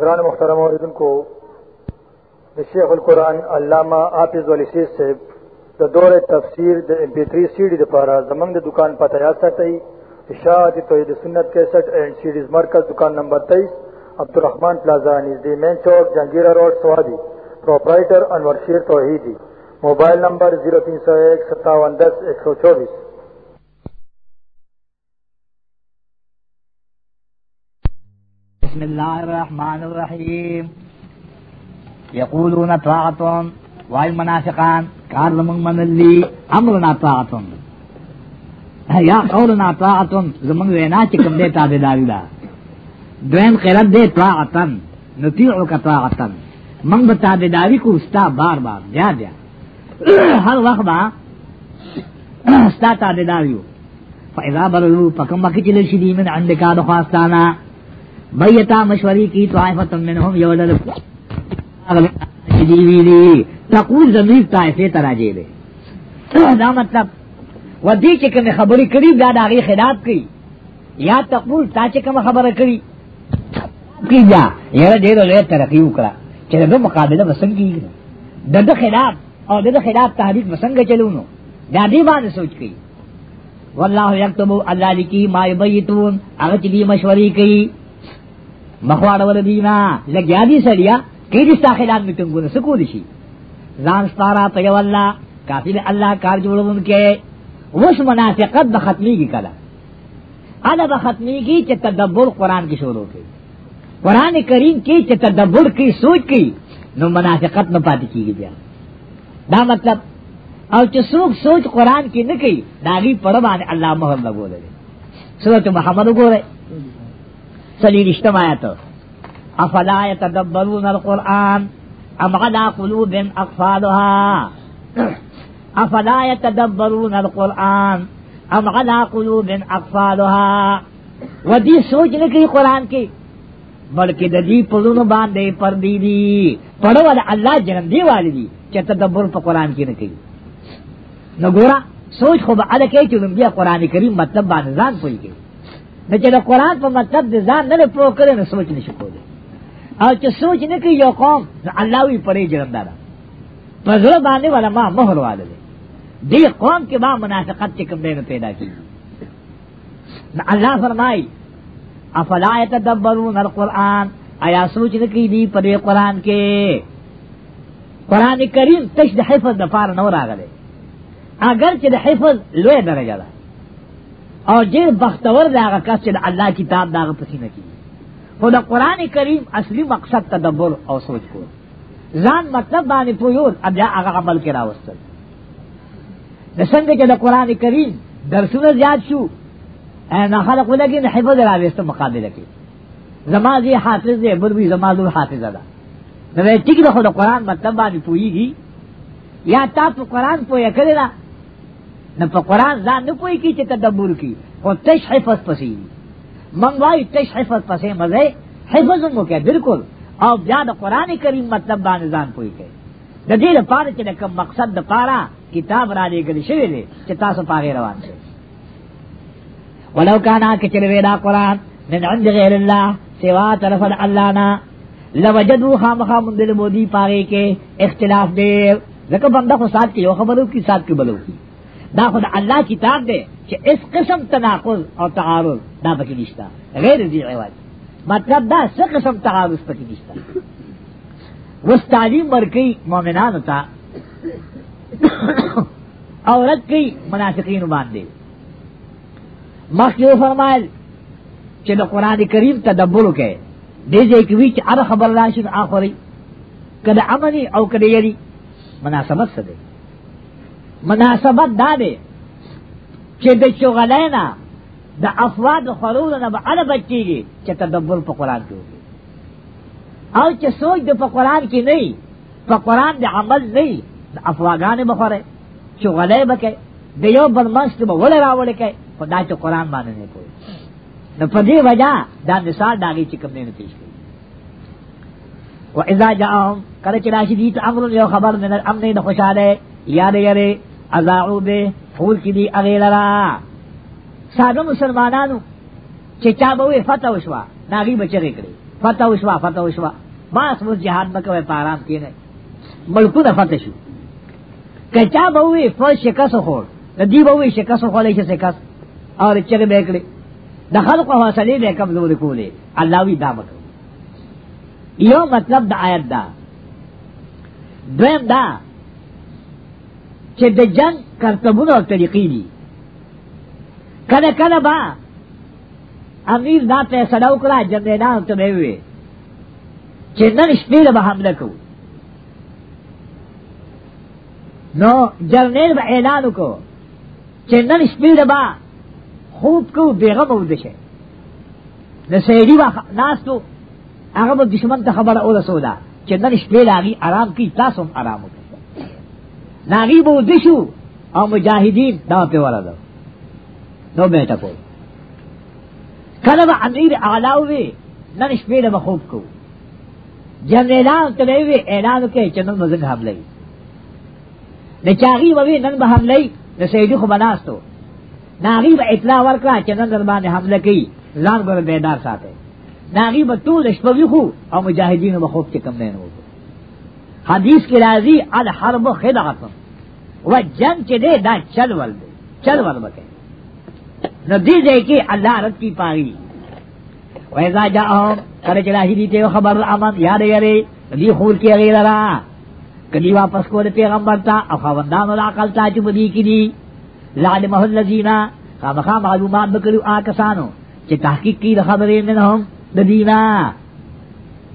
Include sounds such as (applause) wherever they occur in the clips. گران محترم عوردن کو شیخ القرآن علامہ آفز والی سیز سے دا دور تفسیر دا امپی تری سیڈی دا پارا زمان دا دکان پتہ یاد ساتھئی اشاعت توید سنت کیسٹ اینڈ سیڈیز مرکز دکان نمبر تیس عبد الرحمن پلازا نزدی مین چوک جہانگیرہ روڈ سوادی پروپرائٹر انور شیر توحیدی موبائل نمبر زیرو تین سو ایک ستاون دس ایک سو چوبیس بسم الله الرحمن الرحيم يقولون طاعتهم وای منافقان قال لمن من منلی امرنا طاعتهم يا قولنا طاعتهم زمن ويناتكم چې کوم دې تابعداري ده دویم قرات دې طاعتن نطيعك طاعتن من به تابعداري کو استا بار بار جا جا هر وقت با استا تابعداریو فإذا بللو پکم بکی چلی شدی من عندکا دخواستانا بیتا مشوری کی طائفتم منهم یولل جیوی دی تقول زمیر طائفه تراجی دی دا مطلب و دې چې کوم خبرې کړې دا د هغه خلاف کړي یا تقول تا چې کوم خبره کړې کی جا یره دې له ترقی وکړه چې دغه مقابله وسنګ کیږي دغه خلاف او دغه خلاف تحریک وسنګ چلونو دا دې باندې سوچ کړي والله یكتب الله لکی ما یبیتون هغه چې مشورې کوي مخواړه ول دینا لګیا دي سړیا کې دي ساخلات می تنګونه سکو دي شي ځان ستاره په یو الله کافی دې الله کار جوړون کې وس منافقت به ختمي کی کړه انا به ختمي کی چې تدبر قران کې شروع کړي قران کریم کې چې تدبر کی سوچ کی نو منافقت نه پاتې کیږي بیا دا مطلب او چې څوک سوچ قران کې نه کوي داغي پر باندې الله مهر لګولې سورته محمد وګورئ سلی رشتم آیت افلا یتدبرون القرآن ام غدا قلوب اقفالها افلا یتدبرون القرآن ام غدا قلوب اقفالها و دی سوچ نکی قرآن کی بلکہ ددی پرون باندے پر دی دی پڑھو اللہ جنم دی والی دی چا تدبر پا قرآن کی نکی نگورا سوچ خوب علا کہ چلن بیا قرآن کریم مطلب بانزان پوئی گئی نو چې د قرآن په مطلب د ځان نه پوه کړي نو سوچ نشي کولی او چې سوچ نه کوي یو قوم نو الله وی پرې جرمدار په زړه باندې ولا ما مهر والے دی قوم کې ما منافقت چې کوم نه پیدا کی نو الله فرمای افلا يتدبرون القرآن آیا سوچ نه کوي دی پرې قرآن کې قرآن کریم تش د حفظ د پار نه راغله اگر چې د حفظ لوی درجه ده او دیر بختور داغا کس چل اللہ کتاب داغا پسینہ کی خو دا قرآن کریم اصلی مقصد تدبر او سوچ کو ځان مطلب باندې پویول اب یا هغه عمل کې راوستل د څنګه چې د قران کریم درسونه زیات شو نه خلق ولګي نه حفظ راويسته مقابله کې زمازي حافظ دی بروي زمازو حافظ ده نو ټیک ده خو د قران مطلب باندې پویږي یا تاسو قران پوهه کړی نو په قران ځان نه پوي کی چې تدبر کی او تش حفظ پسې من وای تش حفظ پسې مزه حفظ مو کې بالکل او بیا د قران کریم مطلب باندې ځان پوي کی د دې لپاره چې کوم مقصد د پاره کتاب را لېږل شوی دی چې تاسو پاره روان شئ ولو کانا کچر ویدا قران من عند غیر الله سوا طرف الله نه لوجدو خامخا مندل مودی پاره کې اختلاف دی لکه بنده خو سات کې یو خبرو کې سات کې بلو کی دا خود الله کتاب دے چې اس قسم تناقض او تعارض دا پکې نشتا غیر دی عوض مطلب دا څه قسم تعارض پکې نشتا وس تعلیم ورکی مؤمنانو ته او رد کی منافقین باندې مخیو فرمایل چې د قران کریم تدبر وکړي دې ځای کې وی چې ار خبر راشد اخري کله امني او کله یری مناسبت څه دی مناسبت دا دی چې د چغلینا د افواد خرور نه بعد بچیږي چې تدبر په قران کې وي او چې سوچ د په قران کې نه په قران د عمل نه د افواغان بخوره چغلې بکې د یو برمست به ول راول کې په دا چې قران باندې نه کوي نو په دې وجہ دا مثال داږي چې کوم نه پیښ کوي و اذا جاءهم کله چې راشي دي ته امر یو خبر نه امنه د خوشاله یاد یې اضاعو بے فول کی دی اغیل را سادو مسلمانانو چې چا به وی فتح وشوا ناغي بچی کړي فتح وشوا فتح وشوا بس مو جهاد بکوي پارام کېږي ملکونه فتح شو که چا به وی فوج شکست خور دی به وی شکست خورې چې شکست اور چې به کړي د خلقو حوصله به کمزورې کولې الله وی دا وکړي یو مطلب د آیت دا دویم دا چې د جنگ کرتبونه او طریقې دي کله کله با امیر دا فیصله وکړه جنرالان ته وی چې نن شپې به حمله کوو نو جرنیل به اعلان وکړو چې نن شپې به خوب کو بیغم ودشه د سړي واخ ناستو هغه د دشمن ته خبره اوله سودا چې نن شپې لاغي آرام کی تاسو آرام وکړئ ناغی بوزی شو او مجاہدین دا پی ورد نو بیٹا کو کلب امیر آلاوی نن شپیر بخوب کو جب اعلان تلیوی اعلان کے چنن مزن حملی نچاغی ووی نن بحملی نسیدی خو بناستو ناغی با اطلاع ورکلا چنن دربان حملہ کی لان گر بیدار ساتے ناغی با طول شپوی خو او مجاہدین بخوب چکم نینو حدیث کی راضی الحرب خدعت و جنگ چه دے دا چل ول دے چل ول بکے نو دی دے کی اللہ رد کی پاگی و ایزا جا آم کر چلاہی دیتے و خبر الامن یاد یرے دی خور کی غیر را کدی واپس کو دے پیغمبر تا او خواندان العقل تا چو بدی کی دی لعلمہ اللذینا خامخا معلومات بکلو آکسانو چه تحقیق کی دا خبرین منہم دا دینا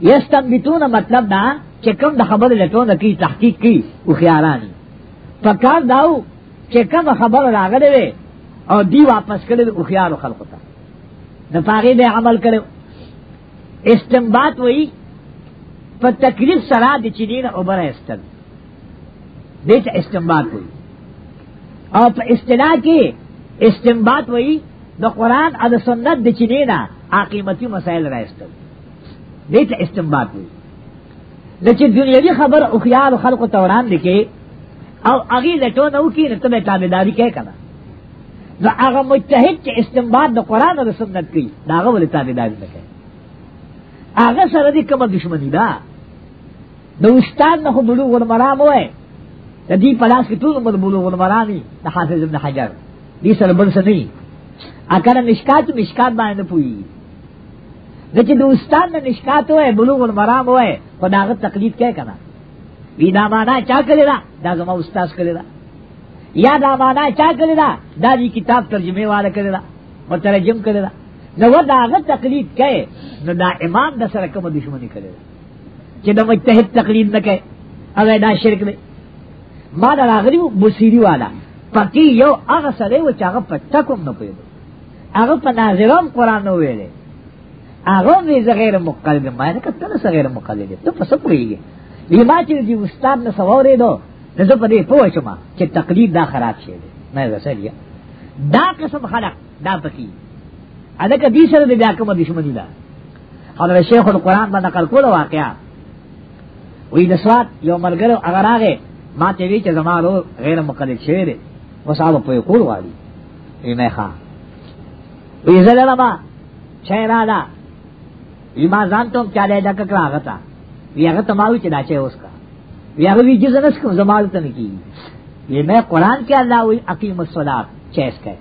یستنبتون مطلب نا چې کوم د خبره لټونه کی تحقیق کی او خیارانی پکار داو چې کوم خبره راغله وي او دی واپس کړي او خیار خلق ته د پاره به عمل کړو استنباط وای په تکلیف سره د چدین او بره استن دې ته استنباط وای او په اصطلاح کې استنباط وای د قران او د سنت د چدینه عقیمتي مسائل راستل دې ته استنباط وای لکه دنیوي خبر او خیال خلق ته وران لکه او هغه لټو نو کې نو ته تابعداري کوي کنه نو هغه مجتهد چې استنباط د قران او سنت کوي دا هغه ولې تابعداري نه کوي هغه سره دې کومه دښمنی ده نو استاد نه بلو ور مرام وای د دې په لاس کې ټول مر بلو ور مرامي د حافظ ابن حجر دې سره بل څه نه اکر مشکات مشکات باندې پوي نچے دوستان میں نشکات ہوئے بلوغ المرام ہوئے خدا غد تقلید کیا کنا وی دا مانا چا کرے دا دا زما استاذ کرے دا یا دا مانا چا کرے دا دا دی کتاب ترجمے والا کرے دا مترجم کرے دا نو دا غد تقلید کئے نو دا امام دا سرکم دشمنی کرے دا چے دا مجتہد تقلید نہ کئے اگر دا شرک دے ما دا راغلی بصیری والا پکی یو اغسرے و چاگا پتکم نہ پیدو اگر پناظرم قرآن نو ویلے هغه وی زه غیر مقلد ما نه کتل سه غیر مقلد ته په څه پوهیږي لما چې دی استاد نه سوارې دو نه زه په دې پوه شم چې تقلید دا خراب شي نه زه دا قسم خلق دا پکې الکه دې سره دې دا کومه دشمنی ده حضرت شیخ القرآن باندې نقل کوله واقعا وی د سوات یو مرګره اگر راغې ما ته وی چې زمارو غیر مقلد شوی دی وصاحب په کول والی یې نه ښا وی زلمه چیرې را ما ځان ته چا دې دک کړه هغه تا وی هغه تماوی چې دا چې اوس کا وی هغه وی جز نس کوم زمال ته نه کی یہ میں قرآن کے اللہ ہوئی عقیم الصلاۃ چیس کا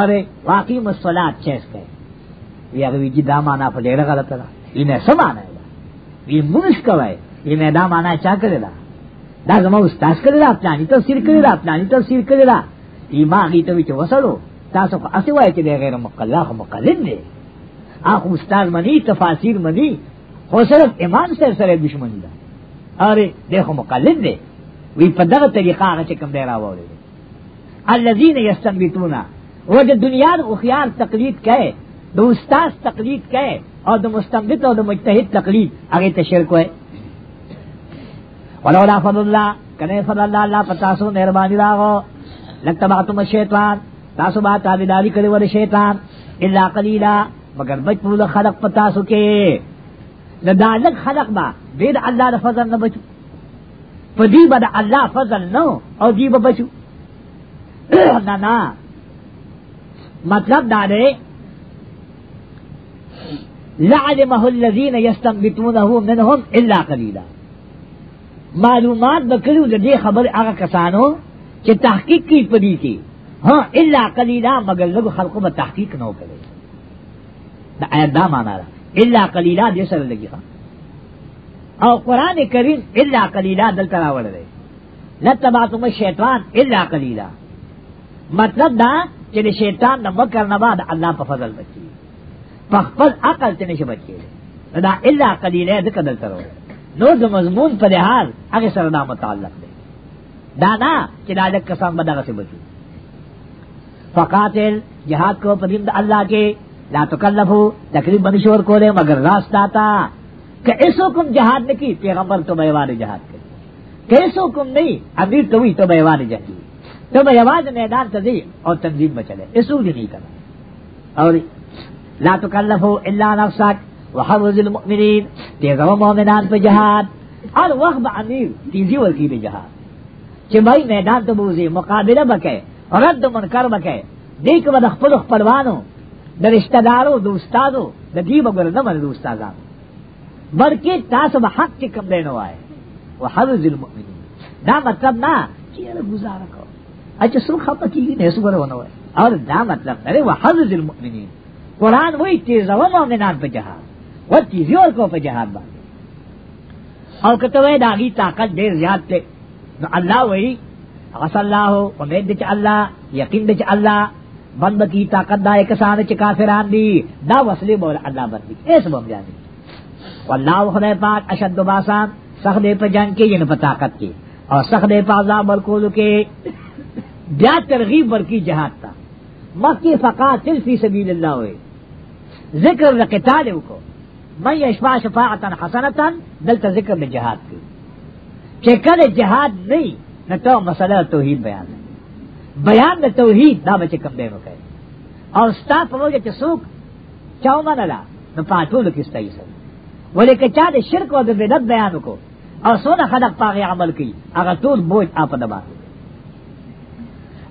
ارے واقعی مسولاد چیس کا یہ اگر جی دا مانا پھلے رہا غلط رہا یہ میں سب آنا ہے یہ منش کب ہے یہ میں دا مانا چاہ کرے رہا دا زما استاد کرے رہا پلانی تفسیر کرے رہا پلانی تفسیر کرے رہا یہ ماں گی تو وسلو تاسو کو اسے وائے چلے غیر مقلہ مقلد دے آخ استاد منی تفاصیر منی خو صرف ایمان سر سر دشمنی دا ارے دیکھو مقلد دے وی په دغه طریقه هغه چې کوم دی راوړل الذين يستنبطون وجه دنیا او خيار تقلید کړي د استاد تقلید کړي او د مستنبط او د مجتهد تقلید هغه ته شرک وای ولولا فضل الله کنه فضل الله الله پتا سو مهرباني راغو لکه تبعتم الشیطان تاسو با تابعداري کړو د شیطان الا قليلا مگر بچ پولا خلق پتا سکے نہ دالک خلق با دے دا اللہ دا فضل نہ بچو پدی با دا اللہ فضل نو او دی با بچو (clears throat) نہ نہ مطلب دا دے لعلمه الذین یستنبتونه منهم الا قلیلا معلومات بکریو دا دے خبر آگا کسانو کہ تحقیق کی پدی کی ہاں الا قلیلا مگر لگ خلقوں میں تحقیق نہ کرے دا آیت دا مانا دا الا قلیلا دې سره لګي او قران کریم الا قلیلا دلته راوړل دی لتبعتم الشیطان الا قلیلا مطلب دا چې شیطان د مکر نه بعد الله په فضل بچي په خپل عقل ته نشي بچي دا الا قلیلا ذکر دلته راوړل نو د مضمون په لحاظ هغه سره نه متعلق دی دا نه چې دا د قسم بدغه څه بچي فقاتل جهاد کو پدیم د الله کې لاتو تقریب منشور کو کو مگر راستہ آتا اس کم جہاد نے کی پیغمبر تو تو بے کے جہاد کیسو حکم نہیں امیر تو بھی تو بے جہاد جہاز تو میں تنظیم اور تنظیم میں چلے یسو نہیں کرا اور لاتو کلب اللہ نفسک وحبل المؤمنین تیغم مومنان پہ جہاد اور وحب امیر تیزی ورکی بھی پہ جہاد بھائی میدان تو بوزی مقابلہ بکے رد من کر بکے پروانوں دا رشتہ داروں دا استادو دا دیب اگر دا من دا استادانو بلکہ تاسو بحق کے کم دینو آئے وحرز المؤمنین دا مطلب نا چیر گزارا کرو اچھا سو خفا کی گئی نیسو برو نو ہے اور دا مطلب نا وحرز المؤمنین قرآن وہی تیزا و مومنان پہ جہاد وہ تیزی اور کو پہ جہاد باندے اور کتوے داغی طاقت دیر زیاد تے نو اللہ وہی غص ہو امید دچ اللہ یقین دچ اللہ بند کی طاقت دا اکثر چکا فران دی دا وصلی بول اللہ بندی ایس بنا جانے واللہ خدا پاک اشد باسان سخ دے پہ جنگ کے یعنی پا طاقت کے اور سخ دے کے بیا ترغیب بلکی جہاد تا مکی فقاتل فی سبیل اللہ ہوئے ذکر تار کو میں یشفا شفاعتا حسنتا دلتا ذکر میں جہاد کی چکر جہاد نہیں نہ تو مسئلہ توحید بیان بیان د توحید دا بچ کم دی وکړي او ستا په وجه چې څوک چاو منلا نو پاتول کې ستایي سره ولیکن چا د شرک او د بدعت بیان وکړو او سونه خلق پاغه عمل کوي هغه ټول بوج اپ د باندې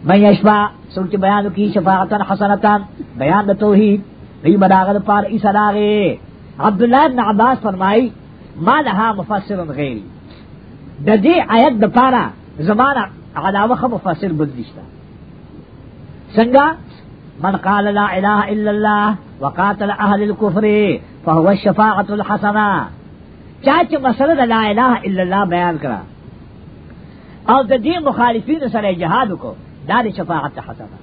مې اشبا سوچ بیان کی شفاعت حسنتا بیان د توحید ای بداغل پار ای صداغه عبد الله بن عباس فرمای ما لها مفسر غیر د دې آیت د پاره زمانہ علاوه مفسر بل نشته څنګه من قال لا اله الا الله وقاتل اهل الكفر فهو الشفاعه الحسنه چا چې مسله لا اله الا الله بیان کړه او د دې مخالفین سره جهاد وکړه دا د شفاعت حسنه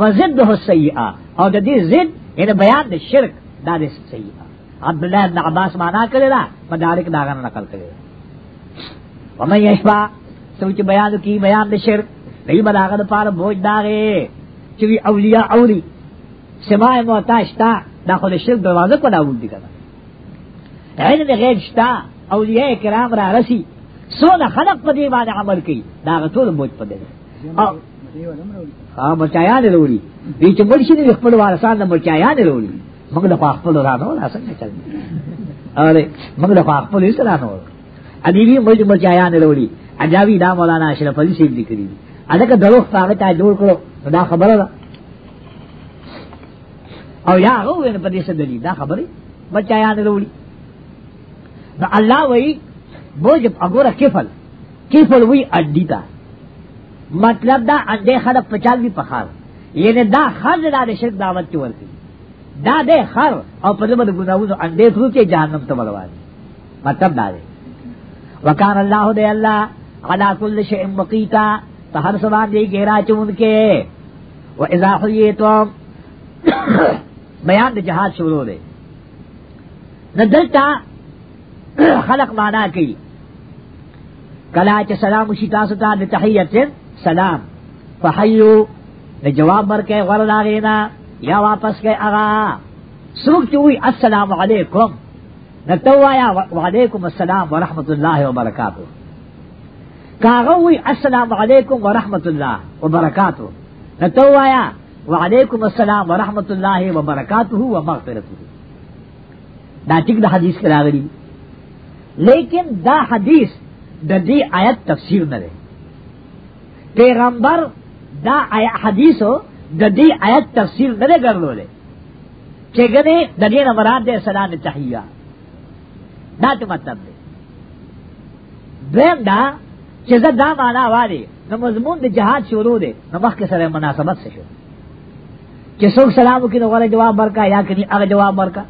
وزده السيئه او د دې زد یعنی بیان د شرک دا د سیئه عبد الله بن عباس معنا کړی دا مدارک دا غن نقل کړی ومن یشفع سوچ بیان کی بیان د شرک دی بلاغه د پاره بوج داغه چوی اولیاء اولی سماع موتا شتا دا خود شرک دروازه کو داول دی کنه علم غیب شتا اولیاء کرام را رسی سونه خلق په دی باندې عمل کوي دا غټول موج په دی او ها مرچایان وروړي دې چې مرشي دې خپل وارسان د مرچایان وروړي موږ د خپل راځو نه څنګه چل اره موږ د خپل سره نه وروړي ا دې وی مرچایان وروړي اجاوی دا مولانا اشرف علي سیب لیکلي ا دغه دروخ هغه ته جوړ کړو دا خبره ده او یا هغه وینه په دې څه دلی دا خبره بچا یاد وروړي دا الله وای بوج وګوره کفل کفل وی اډی تا مطلب دا اډې خره پچال وی پخار یعنی دا خر دا د شرک دعوت کې ورته دا دې خر او په دې باندې ګناوو اډې خو کې جهنم ته بلوال مطلب دا دی وکړه الله دې الله علا کل شیء مقیتا فہر سبان دی گہرا چون کے و اضاف یہ تو بیان جہاد شروع دے نہ دلتا خلق مانا کی کلا چ سلام شتا ستا د تحیت سلام فحیو نے جواب مر کے غرض آ گینا یا واپس گئے اغا سوک چوئی السلام علیکم نہ تو آیا وعلیکم السلام ورحمۃ اللہ وبرکاتہ کاغوی السلام علیکم ورحمۃ اللہ وبرکاتہ نتو آیا وعلیکم السلام ورحمۃ اللہ وبرکاتہ ومغفرتہ دا ټیک د حدیث کرا غلی لیکن دا حدیث د دې آیت تفسیر نه دی پیغمبر دا آیا حدیثو د دې آیت تفسیر نه ګرځولې چې ګنه د دې نه مراد ده سلام تحیه دا څه مطلب دی دا چې زه دا معنا واري نو مضمون د جهاد شروع دی نو مخکې سره مناسبت څه شو چې څوک سلام وکړي غوړه جواب ورکا یا کړي هغه جواب ورکا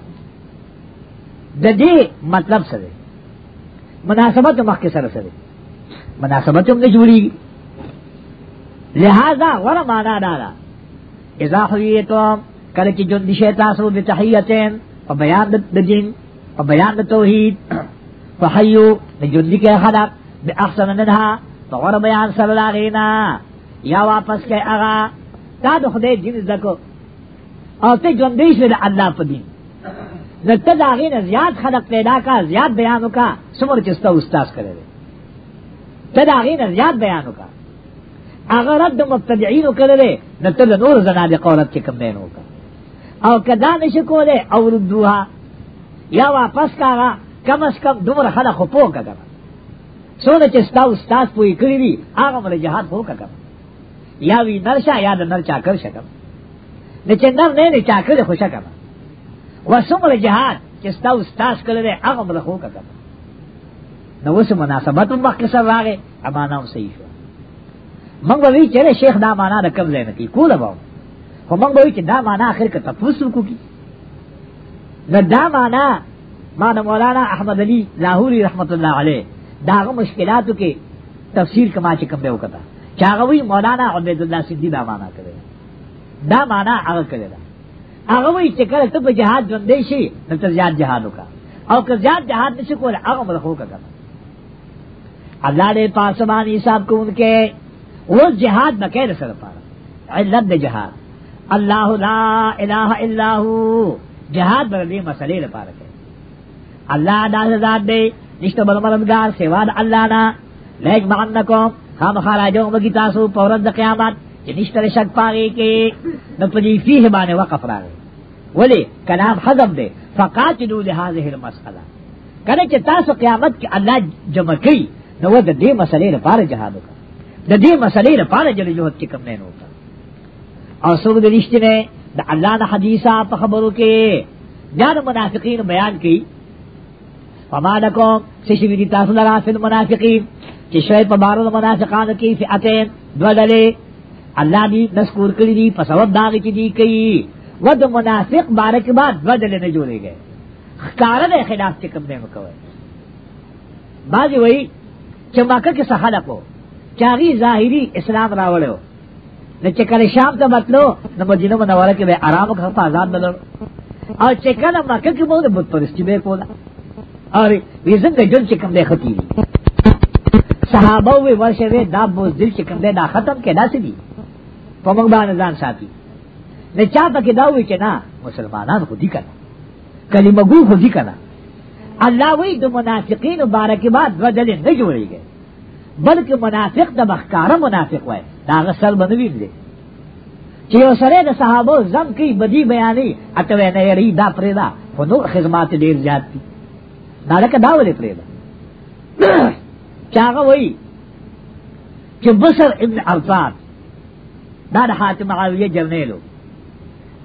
د دې مطلب څه دی مناسبت مخکې سره څه دی مناسبت هم نه جوړي لہذا ور معنا دا دا اذا حییتم کله چې جون دي شیطان سره د تحیتین او بیان د دین او بیان د توحید (clears throat) فحیو د جون دي کې خلق بے احسن منها فغور بیان صلی اللہ علینا یا واپس کے اغا تا دو خدای جن زکو او تے جندیش لے اللہ پا دین نتا دا غینا زیاد خلق پیدا کا زیاد بیانو کا سمر چستا استاس کرے دے تا دا غینا زیاد بیانو کا اغا رد مبتدعینو کرے دے نتا دا نور زناد قولت کے کم دینو کا او کدا نشکو دے او ردوها یا واپس کا کم از کم دمر خلق پوکا کرے څونه چې ستا استاد پوي کړی وي هغه مله جهاد وکړه یا وی نرشا یا د نرچا کر شکم نه چې نر نه نه چا کړ خو شکم وسمله جهاد چې ستا استاد کړی هغه مله خو کړه نو اوس مناسبت هم وخت سره راغې امانه هم صحیح شو موږ وی چې شیخ دا معنا د کم ځای نه کی کوله وو خو موږ وی چې دا معنا اخر کې تفوس وکړي نه دا معنا معنا مولانا احمد علی لاهوری رحمت الله علیه داغه مشکلاتو کې تفسیر کما چې کوم به وکتا چاغوی مولانا عبد الله سیدی دا معنا کړی دا معنا هغه کړی دا هغه وی چې کله ته په جهاد ژوندې شي نو ته زیات جهاد وکا او که زیات جهاد نشي کول هغه مرخو وکا الله دې پاسبان حساب کوونکې او جهاد مکه رسول پاره علت جهاد الله لا اله الا هو جهاد بر دې مسلې لپاره کوي الله دا ذات دی نشته بل مددگار سوا د الله نه لیک معنکم خام خراجو مگی تاسو پورد د قیامت چې نشته شک پاږي کې د پدې فيه باندې وقف راغی ولی کلام حذف دے فقاتلوا لهذه المساله کله چې تاسو قیامت کې الله جمع کړي نو د دې مسلې لپاره جهاد وکړه د دې مسلې لپاره جل جهاد کې کم نه نوتا او څوک د رښتینه د الله د حدیثه په خبرو کې دا منافقین بیان کړي فما لکم سشوی دی تاسو لرا فی المنافقین چی شوی پا بارو منافقان کی فئتین دو دلے اللہ دی نسکور کری دی فسوب داغی چی دی کئی و دو منافق بارک بعد دو دلے نجولے گئے کارا دے خلاف چکم دے مکوئے بازی وئی چمکہ کے سخلقو چاغی ظاہری اسلام راوڑے ہو نہ چکل شام ته بتلو نہ مدینہ منوره کې به آرام کړ په آزاد ملل او چکل مکه کې مو د بت پرستی به کولا اور وی زنگ جن چې کم دی ختی دي صحابه وی ورشه وی دا بوزدل چې کم دی دا ختم کې داسې دي په موږ باندې ځان ساتي نه چا پکې دا وی چې نه مسلمانان خو دي کنه کلمه ګو خو دي کنه الله وی د منافقین مبارک بعد بدل نه جوړیږي بلکې منافق د بخکاره منافق وای دا غسل بنوي دي چې یو سره د صحابه زم کې بدی بیانې اته نه یری دا پرې دا خو نور خدمات ډیر زیات دي دالک دا ولې پرېدا چاغه وای چې بصر ابن ارطاد دا د حاتم معاویه جرنیلو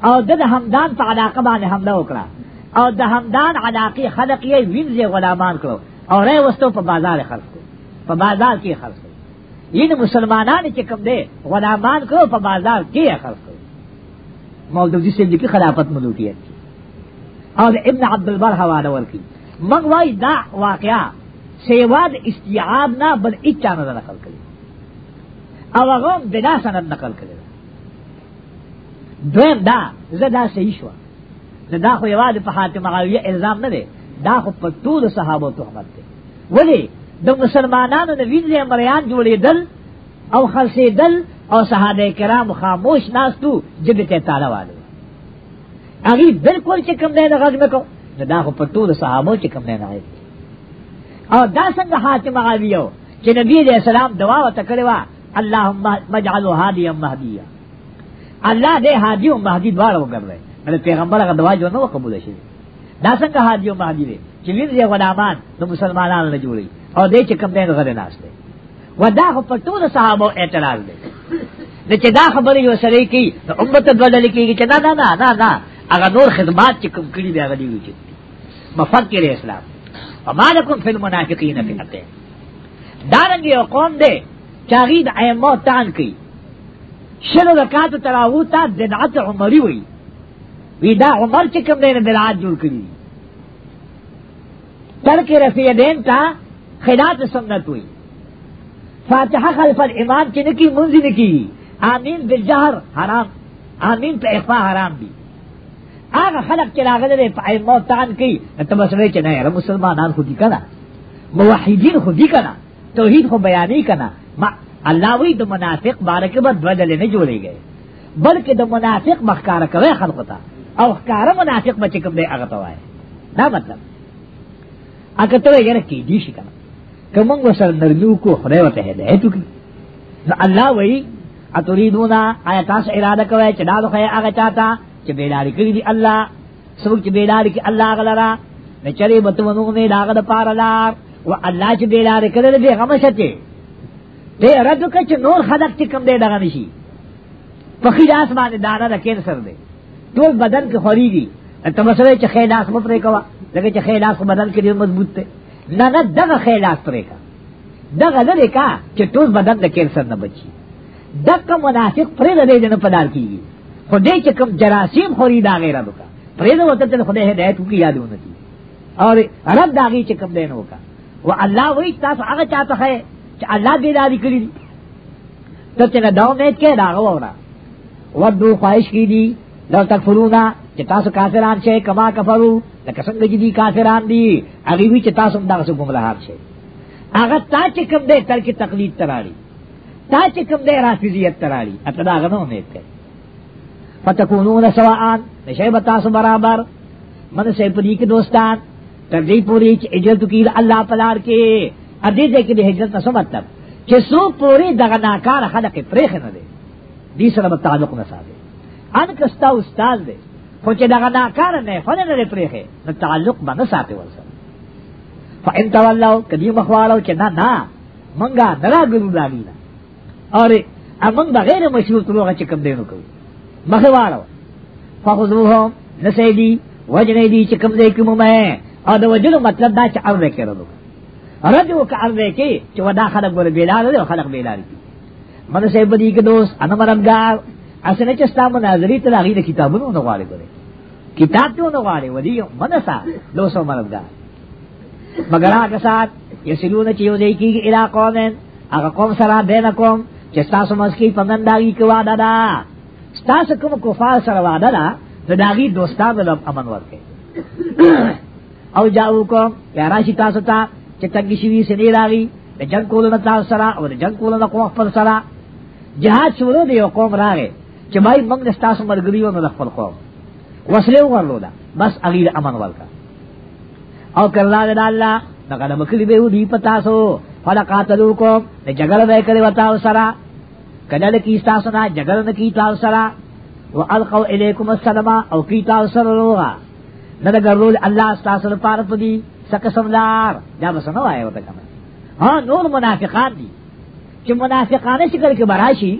او د همدان په علاقه باندې حمله وکړه او د همدان علاقه خلق یې وینځي غلامان کړو او رای وستو په بازار خرڅ کړو په بازار کې خرڅ کړو یین مسلمانان چې کوم دي غلامان کړو په بازار کې خرڅ کړو مولدوی سیندی کی خلافت ملوکیت کی اور ابن عبد البر حوالہ ورکی مغوائی دا واقعا سیواد استیعاب نا بل اچا نا نقل کری او اغام بلا سند نقل کری دویم دا زدا سیشوا دا خو یواد پا حاتم غاویہ الزام ندے دا خو پا طول صحابو تحمد دے ولی دا مسلمانانو نوید لے مریان جوڑی دل او خلصی دل او صحابه کرام خاموش ناستو جب تے تالا والے اگی بالکل چکم دے دا غزم کو نو دا خو په ټول صحابه چې کوم نه راځي او دا څنګه حاتم عاویو چې نبی دې سلام دعا وته کړې وا اللهم مجعل هادي مهدی الله دې هادي او مهدی دواړه وګرځي بل پیغمبر هغه دعا جوړ نه قبول شي دا څنګه هادي او مهدی دې چې دې غلامان نو مسلمانانو نه جوړي او دې چې کوم نه غره ناشته ودا خو په ټول صحابه اعتراض دي د چې دا خبرې یو سره کوي امت بدل کیږي چې دا نه نه نه هغه نور خدمات چې کوم کړي دی هغه دی مفکر اسلام وما لکم فی المنافقین فی حقی دارنگی او قوم دے چاغید ایمو تان کی شلو رکات تراوو تا بدعت عمری وی وی دا عمر چکم دے بدعات جوړ کړی ترک رسیدین تا خلاف سنت وی فاتحہ خلف الامام کی نکی منزل کی آمین بالجہر حرام آمین پہ اخفا حرام بھی هغه خلق چې راغلي په ایمو تان کې ته مسوي چې نه یاره مسلمانان خو دي کنه موحدین خو دي کنه توحید خو بیانې کنه ما الله وی د منافق بارکه بد بدل نه جوړي گئے بلکې د منافق مخکار کوي خلق ته او ښکار منافق بچ کوم دی هغه ته وای دا مطلب اګه ته یې رکی دي شي کنه کوم وسر نرلو کو خدای وته هدایت کی الله وی اتریدونا آیا تاسو اراده کوي چې دا خو هغه چاته چې بیلاری کړی دی الله څوک چې بیلاری کې الله غلرا نه چری بتونو نه داغه د پار لار او الله چې بیلاری کړل دی هغه شته دې رد کچ نور خلق چې کم دی دغه نشي په خلاص باندې دارا د کینسر دی ټول بدن کې خوريږي ته مسله چې خلاص مو پرې کوا لکه چې خلاص بدن کې ډیر مضبوط دی نه نه دغه خلاص پرې کا دغه لري کا چې ټول بدن د کینسر نه بچي دغه منافق پرې نه دی نه پدار کیږي خدای چې کوم جراثیم خوري دا غیره وکا پرې دا وته خدای هدایت کی یادونه دي اور رب داغي چې کوم دین وکا و الله وی تاسو هغه چاته ہے چې الله دې داری کړی دي ته چې دا امید کې دا غوړه ودو خواهش کی دي لو تکفرونا چې تاسو کافران شئ کما کفرو لکه څنګه چې دي کافران دي هغه وی چې تاسو دا څه گمراهان شئ هغه تا چې کوم دې تر کې تقلید تراړي تا چې کوم دې رافضیت تراړي اته دا غنو امید کوي فتکونون سواءان نشی بتا سو برابر من سے پری کے دوستان تردی پوری اجرت کی اللہ پلار کے ادی دے کے ہجرت نہ سو مطلب کہ سو پوری دغناکار خلق پریخ نہ دے دی سر تعلق نہ سادے ان کستا استاد دے خو چې دغه ناکار نه فن نه پرېخه نو تعلق باندې ساتي ورسره فإن تولوا کدی مخوالو چې نه نه منګه درا ګرو لاګینا اره امنګ بغیر مشروط لوغه چې کم دینو کوي مخه واړو فخذوهم نسیدی وجنه دی چې کوم ځای کې مو مې او د وجلو مطلب دا چې ارزه کې رلو رجو که ارزه کې چې ودا خلق ګور بیلال او خلق بیلال کی من سیب دی کې دوست ان مرګار اسنه چې ستا مناظری ته هغه کتابونه نه غواړي ګورې کتاب ته نه غواړي ودی منسا لوسو مرګار مگر هغه سات یسلون چې یو ځای کې علاقو من هغه قوم سره بینکم چې تاسو مسکی پمنداږي کوي دا دا سکم کفار سره وعده ده د داغي دوستانو له امن ورکې (coughs) او جاو کو یا راشي تاسو ته چې تګی شي وی سړي راغي د جنگ کولو نه تاسو سره او د جنگ کولو نه کوه پر سره جهاد شروع دی یو قوم راغې چې مای موږ د تاسو مرګریو نه خپل قوم وسلې وغلو ده بس اغي امن ورکا او کله دا الله دا غنمکلی به ودی پتاسو فلا قاتلو کو د جګړه وکړي وتا سره کدل کی تاسو نه جګړه نه کی تاسو سره او القو الیکم السلام او کی تاسو سره لوغا نه ګرول الله تاسو لپاره پدی سکسم لار دا بسنه وایي وته کوم ها نور منافقان دي چې منافقانه شکل کې براشي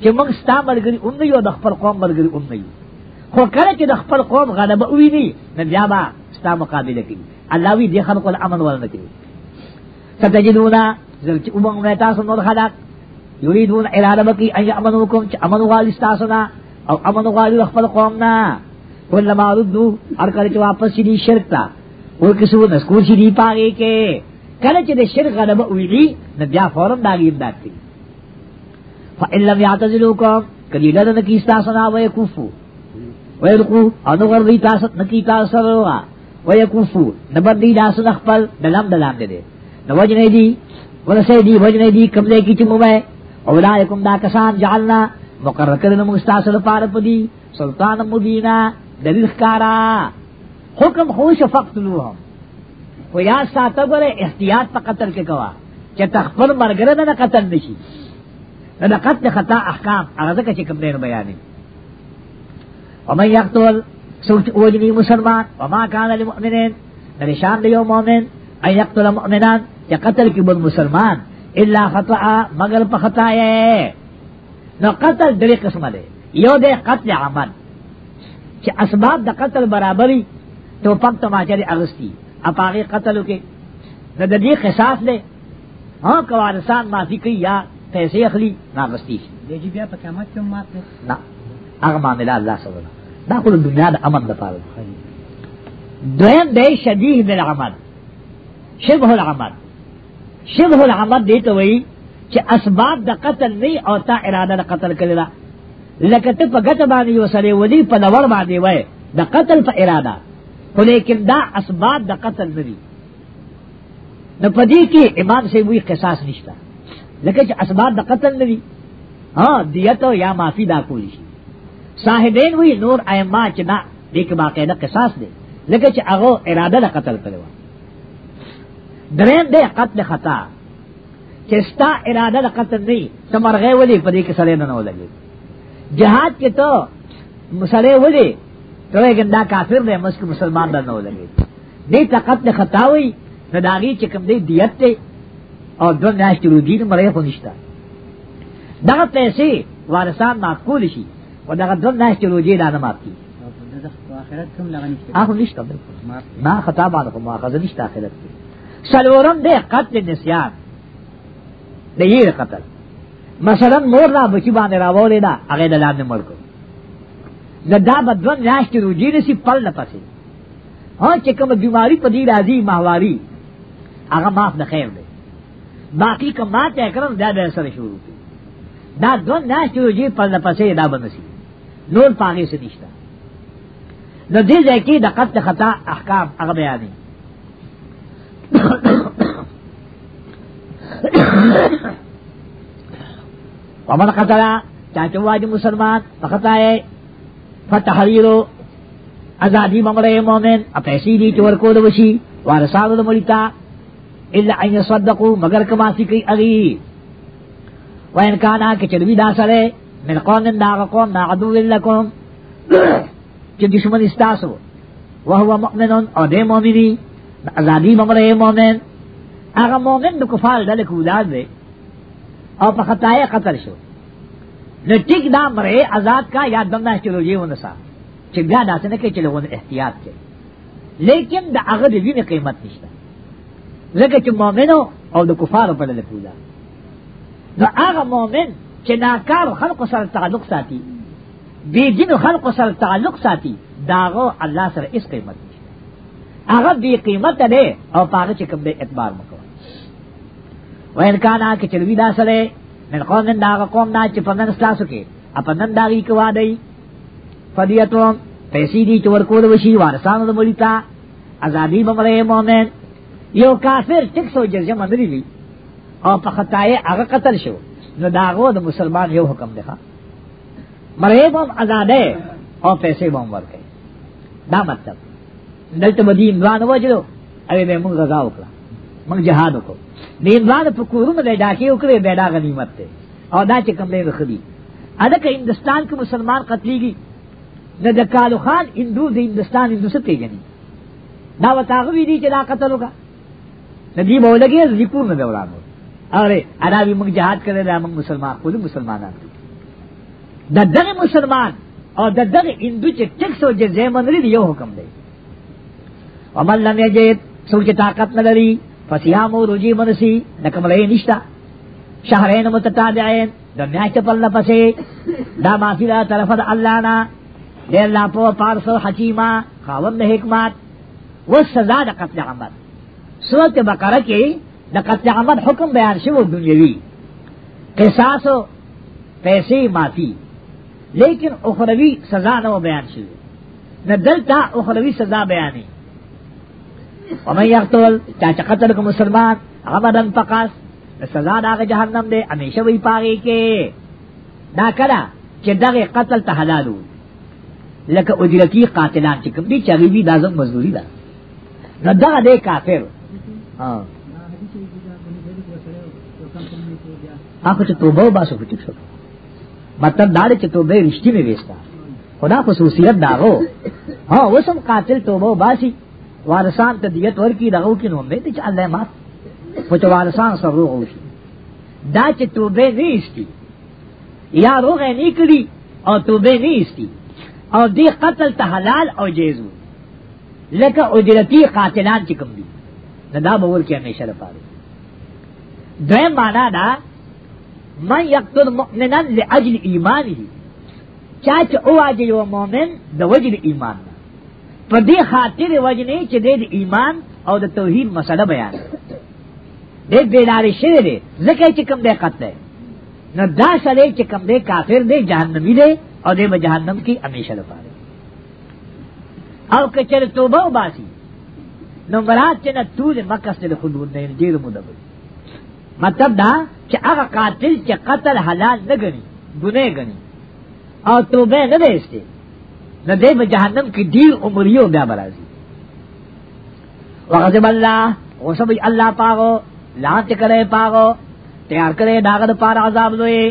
چې موږ ستا ملګری اون یو د خپل قوم ملګری اون یو خو کله چې د خپل قوم غلبه ویني نه بیا با ستا مقابله کوي الله وی دې خلق الامن ورنکړي ستجدونا ځکه چې وبنګ نه تاسو نور خلک یریدون اراده بکی ان یامنوکم چې امن غالي تاسو نه او امن غالي خپل قوم نه ولما ردو هر کله چې واپس شي شرک تا ورکه سو د سکول شي دی پاره کې کله چې د شرک غلب ویلی نو بیا فورم داګی امداد کی فإن لم يعتزلوكم کدی لدن کی تاسو نه وای کوفو ويلقو انو غر دی تاسو نکی تاسو روا وای کوفو نبدی تاسو خپل دلم دلم دې نو وجنې دی ورسې دی وجنې دی کوم ځای کې چې مو وای اولائکم دا کسان جعلنا مقرر کړل موږ تاسو لپاره پدی سلطان مدینہ دلیل ښکارا حکم خوش شفقت نو خو یا ساته ګره احتیاط پا قتل کے کوا چہ تخفل مرگرے نا قتل نشی نا قتل خطا احکام هغه ځکه چې کوم دین بیانې ومن یقتل سوچ اوجنی مسلمان وما کان للمؤمنین نشان لیو مؤمن ان یقتل مؤمنان چہ قتل کی بل مسلمان الا خطا مگر په خطا یې نو قتل درې قسمه ده یو ده قتل عمد چې اسباب د قتل برابرۍ تو پک تماچر اغستی اپاغی قتل کے نہ ددی قصاص لے ہاں کوارسان معافی کی یا پیسے اخلی نہ بستی جی بیا پکا مت کیوں مات نہ اگر معاملہ اللہ سے بنا نہ کل دنیا دا امن دا پاوے دویم دے شبیہ بالعمل شبہ العمل شبه العمد دیتا وئی چی اسباب دا قتل نی او تا ارادہ دا قتل کرلا لکت پا گت بانی و سرے ولی پا نور بانی وئی دا قتل پا ارادہ لیکن دا اسباب دا قتل نی نو پا دی کی امام سے وی قصاص نشتا لکه چې اسباب د قتل نوي ها دیتو یا معافي دا کولی شي صاحبین وی نور ائما چې دا دیک باقاعده قصاص دی لکه چې هغه اراده د قتل کړو درین دے قتل خطا چستا ارادہ دا قتل نہیں تمرغے ولی پدی کے سرے نہ لگے جہاد کے تو مسلے ولی تو ایک اندہ کافر دے مسک مسلمان دا نہ لگے دی تا قتل خطا ہوئی نداغی چکم دی دیت تے اور دو نیاشتی رو دین مرے خونشتا دا پیسے وارسان معقول شی و دا دو نیاشتی رو جی لانا مات کی آخرت کم لگا نشتا آخر نشتا بالکل ما خطا بعد خو مواخذ نشتا آخرت کی سلورم دے قتل نسیان دے یہ قتل مثلا مور را بچی بانے راولی دا اغید لان ملکو نہ دا بدون ریاش کی روجی نسی پل نہ پسی ہاں چکم بیماری پدی راضی ماہواری اگر معاف نہ خیر دے باقی کم مات اکرم دا دے سر شروع کی دا دون ریاش کی روجی پل نہ پسی دا بنسی نور پاگے سے نشتا نہ دے جائے کہ دا قتل خطا احکام اگر بیانی ومن قتل چاچو واجب مسلمان فقطائے فتحریرو ازادی ممرے مومن اپیسی دی چور کو وارسان دو دمولتا الا ان يصدقوا مگر کماسی کی اغی وین کانا کہ دا سرے من قوم دا قوم نا عدو لکم چی دشمن استاسو وهو مؤمن او دے مومنی ازادی بمرے مومن اگر مومن دو کفار ڈل کو اولاد دے اور پختائے قتل شو نو ٹک دا مرے آزاد کا یاد دمنا چلو یہ ونسا چبیا داسے نہ کہ چلو ون احتیاط کے لیکن دا اغد بھی قیمت نشتا لکه چې مؤمنو او د کفارو په لړ پولا نو هغه مؤمن چې ناکار خلق سره تعلق ساتي بی دین خلق سره تعلق ساتي داغو الله سره اس قیمت هغه دی قیمت ده او پاره چې کوم دې اعتبار وکړو وین کانا کې چې وی دا سره من قوم نن دا قوم نه چې پندن تاسو کې اپنن دا وی کوا دی فدیتو پیسې دي چې ورکول وشي وارسانو د مليتا ازادي بمره مؤمن یو کافر چې سو جزیه مندري لی او په خدای هغه قتل شو نو داغو د مسلمان یو حکم دی مړې بم آزادې او پیسې بم ورکې دا مطلب دلته مدي امدان وجلو اوی به موږ غزا وکړه موږ جهاد وکړو دې امدان په کورونو به ډاکې وکړې به دا غنیمت ده او دا چې کوم دې خدي اده که هندستان کې مسلمان قتلېږي نه د کالو خان هندو د هندستان هندو څه پیژني دا وتاغوی دي چې دا قتل وکړه ندی بولګي ذکر نه دورانو اره ادا به موږ جهاد کړل دا موږ مسلمان خو مسلمانان د دغه مسلمان او د دغه هندو چې ټکس او جزیه منري یو حکم دی ومن لم یجد سوچ طاقت نلری فسیامو رجی منسی نکملے نشتا شہرین متتابعین دنیا چپل پسے دا معافی دا طرف دا اللہ نا دے اللہ پو پارسو حکیمہ خاون حکمات وہ سزا دا قتل عمد سورت بقرہ کی دا قتل عمد حکم بیان شو دنیوی قصاص و پیسے معافی لیکن اخروی سزا نو بیان شو نہ دلتا اخروی سزا بیانی ومن یقتل چا چې قتل کوم مسلمان غمدن فقط سزا دا جهنم دی همیشه وی پاره کې دا کړه چې دغه قتل ته حلالو لکه اجرتی قاتلان چې کوم دي چې غیبی دازم مزدوری ده نو دا دی کافر ها هغه چې توبه باسو پټ شو مطلب دا چې توبه رښتینی وېستا خدا خصوصیت داغو ها وسم قاتل توبه باسي وارثان ته دیت ورکی دغه کې نوم دی چې الله ما په چې وارثان سره روغ وشي دا چې توبه نه استی یا روغ نه کړی او توبه نه استی او دی قتل ته حلال او جیز لکه اجرتی قاتلان چې کوم دي دا به ورکی همیشه لپاره دوی معنا دا من یقتل مؤمنا لاجل ایمانه چاچ او اجل و مؤمن د وجل ایمان نه په دې خاطر وجنې چې د ایمان او د توحید مسله بیان دې بیلاری شری دې زکه چې کوم دې قتل نه دا سره چې کوم دې کافر دې جهنمی دې او دې به جهنم کې همیشه لپاره او کچر توبه وباسي نو مراد چې نه ټول مکه سره خلود نه ډیر مدبر مطلب دا چې هغه قاتل چې قتل حلال نه غني ګناه غني او توبه نه دېسته نہ دے میں جہنم کی دیر عمریوں بیا برازی وغضب اللہ وہ سب اللہ پاگو لانت کرے پاگو تیار کرے داغد پار عذاب لوئے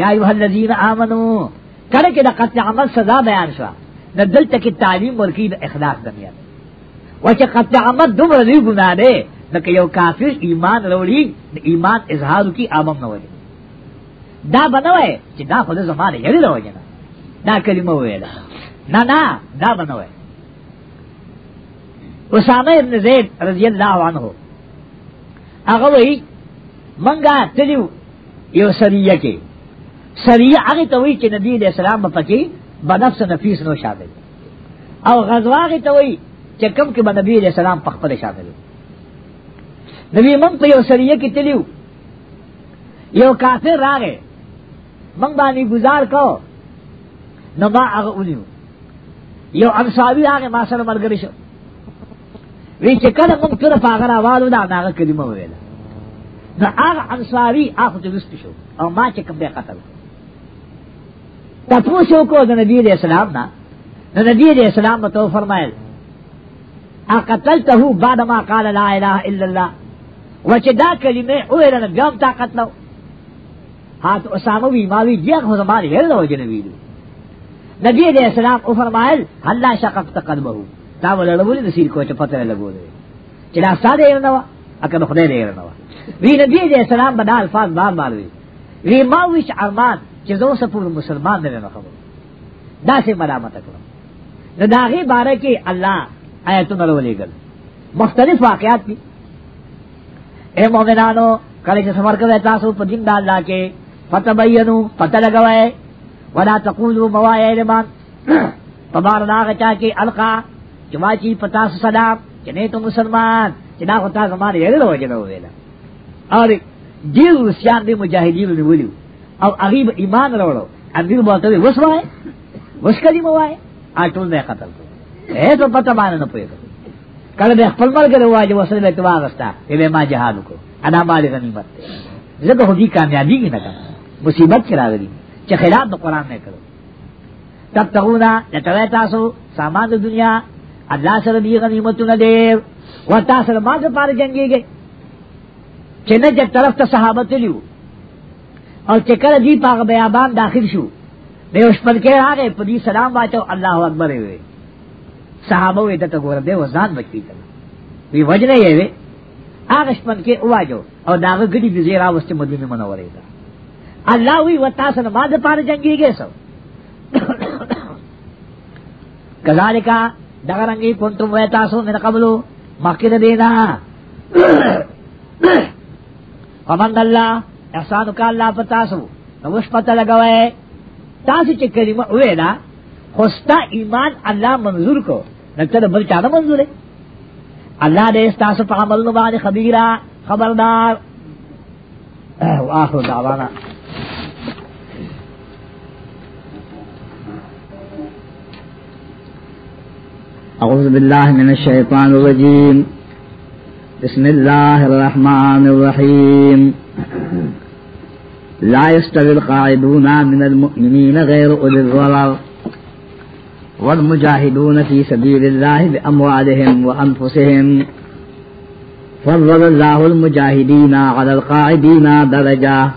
یا ایوہ الذین آمنو کرے کہ دا قتل عمل سزا بیان شوا نہ دل تک تعلیم ورکی دا اخلاق دنیا میں وچہ قتل عمل دم رضی گناہ دے نہ کہ یو کافر ایمان روڑی نہ ایمان اظہار کی آمم نہ ہوئے دا بنوئے چہ دا خود زمان یری روڑی نا دا کلمہ ہوئے دا نه نه دا بنوي اسامه ابن زید رضی الله عنه هغه وی منګه تلیو یو سریه کې سریه هغه ته وی چې نبی دې سلام پکې بنفس نفیس نو شامل او غزواغه ته وی چې کم کې نبی دې سلام پخ پله شامل نبی مم په یو سریه کې تلیو یو کافر راغې من باندې گزار کو نو ما هغه ونیو یو انصاری هغه ما سره ملګری شو وی چې کله موږ تر هغه راوالو دا هغه کلمه ویله دا هغه انصاری هغه درست شو او ما چې کوم دی قتل تاسو کو د نبی دې اسلام نه د نبی دې اسلام ته فرمایل اقتلته بعد ما قال لا اله الا الله وچه دا کلمه او ایران بیام طاقت نو ها تو اسامه وی ماوی دیخ ہو زمان ہر لو جنوی دو نبی علیہ السلام او فرمائل اللہ شقفت قدمہو تا ولړولې د سیر کوچ پته لګولې چې دا ساده یې نه و اکه خدای دې نه و وی نبی دې سلام بنا الفاظ ما مالوي وی ما وش ارمان چې زو سپور مسلمان دې نه خبر دا سه ملامت کړو نو دا غي باره کې الله آیتونه ولېګل مختلف واقعات دي اے مومنانو کله چې سمر کوي تاسو په دین دا الله کې فتبینو پته لګوئ ولا تقولوا موایا ایمان تبار داغ چا کی القا چما چی پتا سلام چنے تو مسلمان چنا ہوتا زمان یہ لو جنو ویلا اور دیر روسیان دی مجاہدین نے ویلو او غریب ایمان لوڑو امیر بولتے وسوائے وسکلی موائے اٹول نے قتل کو اے تو پتہ مان نہ پئے کله د خپل ملګری واجب وسره له توان غستا یې ما جهاد کو انا مال غنیمت زګه هدي کامیابی نه کړ مصیبت چرغلی چې خلاف د قران نه کړو تب تغونا لټوي تاسو سامان د دنیا الله سره دی غنیمتونه دی و تاسو ما څه پاره جنگيږي چې نه چې طرف ته صحابه تلیو او چې کله دی پاغه بیابان داخل شو به اوس پر کې راغې په دې سلام واچو الله اکبر وي صحابه وي ته ګور دی وزان بچی کړه وی وجنه یې وي هغه شپن کې واجو او داغه ګډي دې راوستي مدینه منورې ته اللہ وی وتا سن ماد پار جنگی گے سو کذالکا دغرنگی کنتم ویتا سو من قبلو مقید دینا فمند اللہ احسانو کا اللہ پتاسو نوش پتہ لگوئے تاسو چې کلمه وې دا خوستا ایمان الله منظور کو نکته بل چا نه منظور دی الله دې تاسو په عمل باندې خبيرا خبردار واخر دعوانا اعوذ بالله من الشيطان الرجيم بسم الله الرحمن الرحيم لا يستوي القاعدون من المؤمنين غير أولي الضرر والمجاهدون في سبيل الله بأموالهم وأنفسهم فضل الله المجاهدين على القاعدين درجة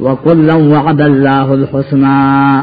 وكلا وعد الله الحسنى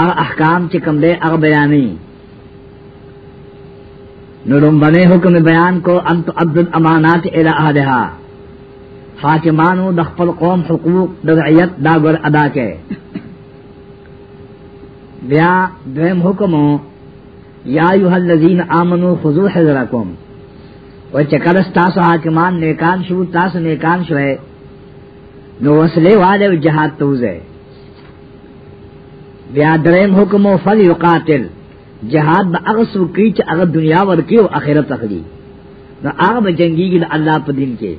اور احکام چکم دے اگ بیانی نرم بنے حکم بیان کو انت عبد الامانات الا اہدہا حاکمانو دخپل قوم حقوق دغعیت داگر ادا کے بیا دویم حکمو یا ایوہ اللذین آمنو خضو حضرکم وچہ کرس تاسو حاکمان نیکان شو تاسو نیکان شوئے نو وصلے والے جہاد توزے بیا دریم حکم فل یقاتل جهاد به هغه سو کی چې هغه دنیا ورکی او آخرت اخلي نو هغه به جنگي د الله په دین کې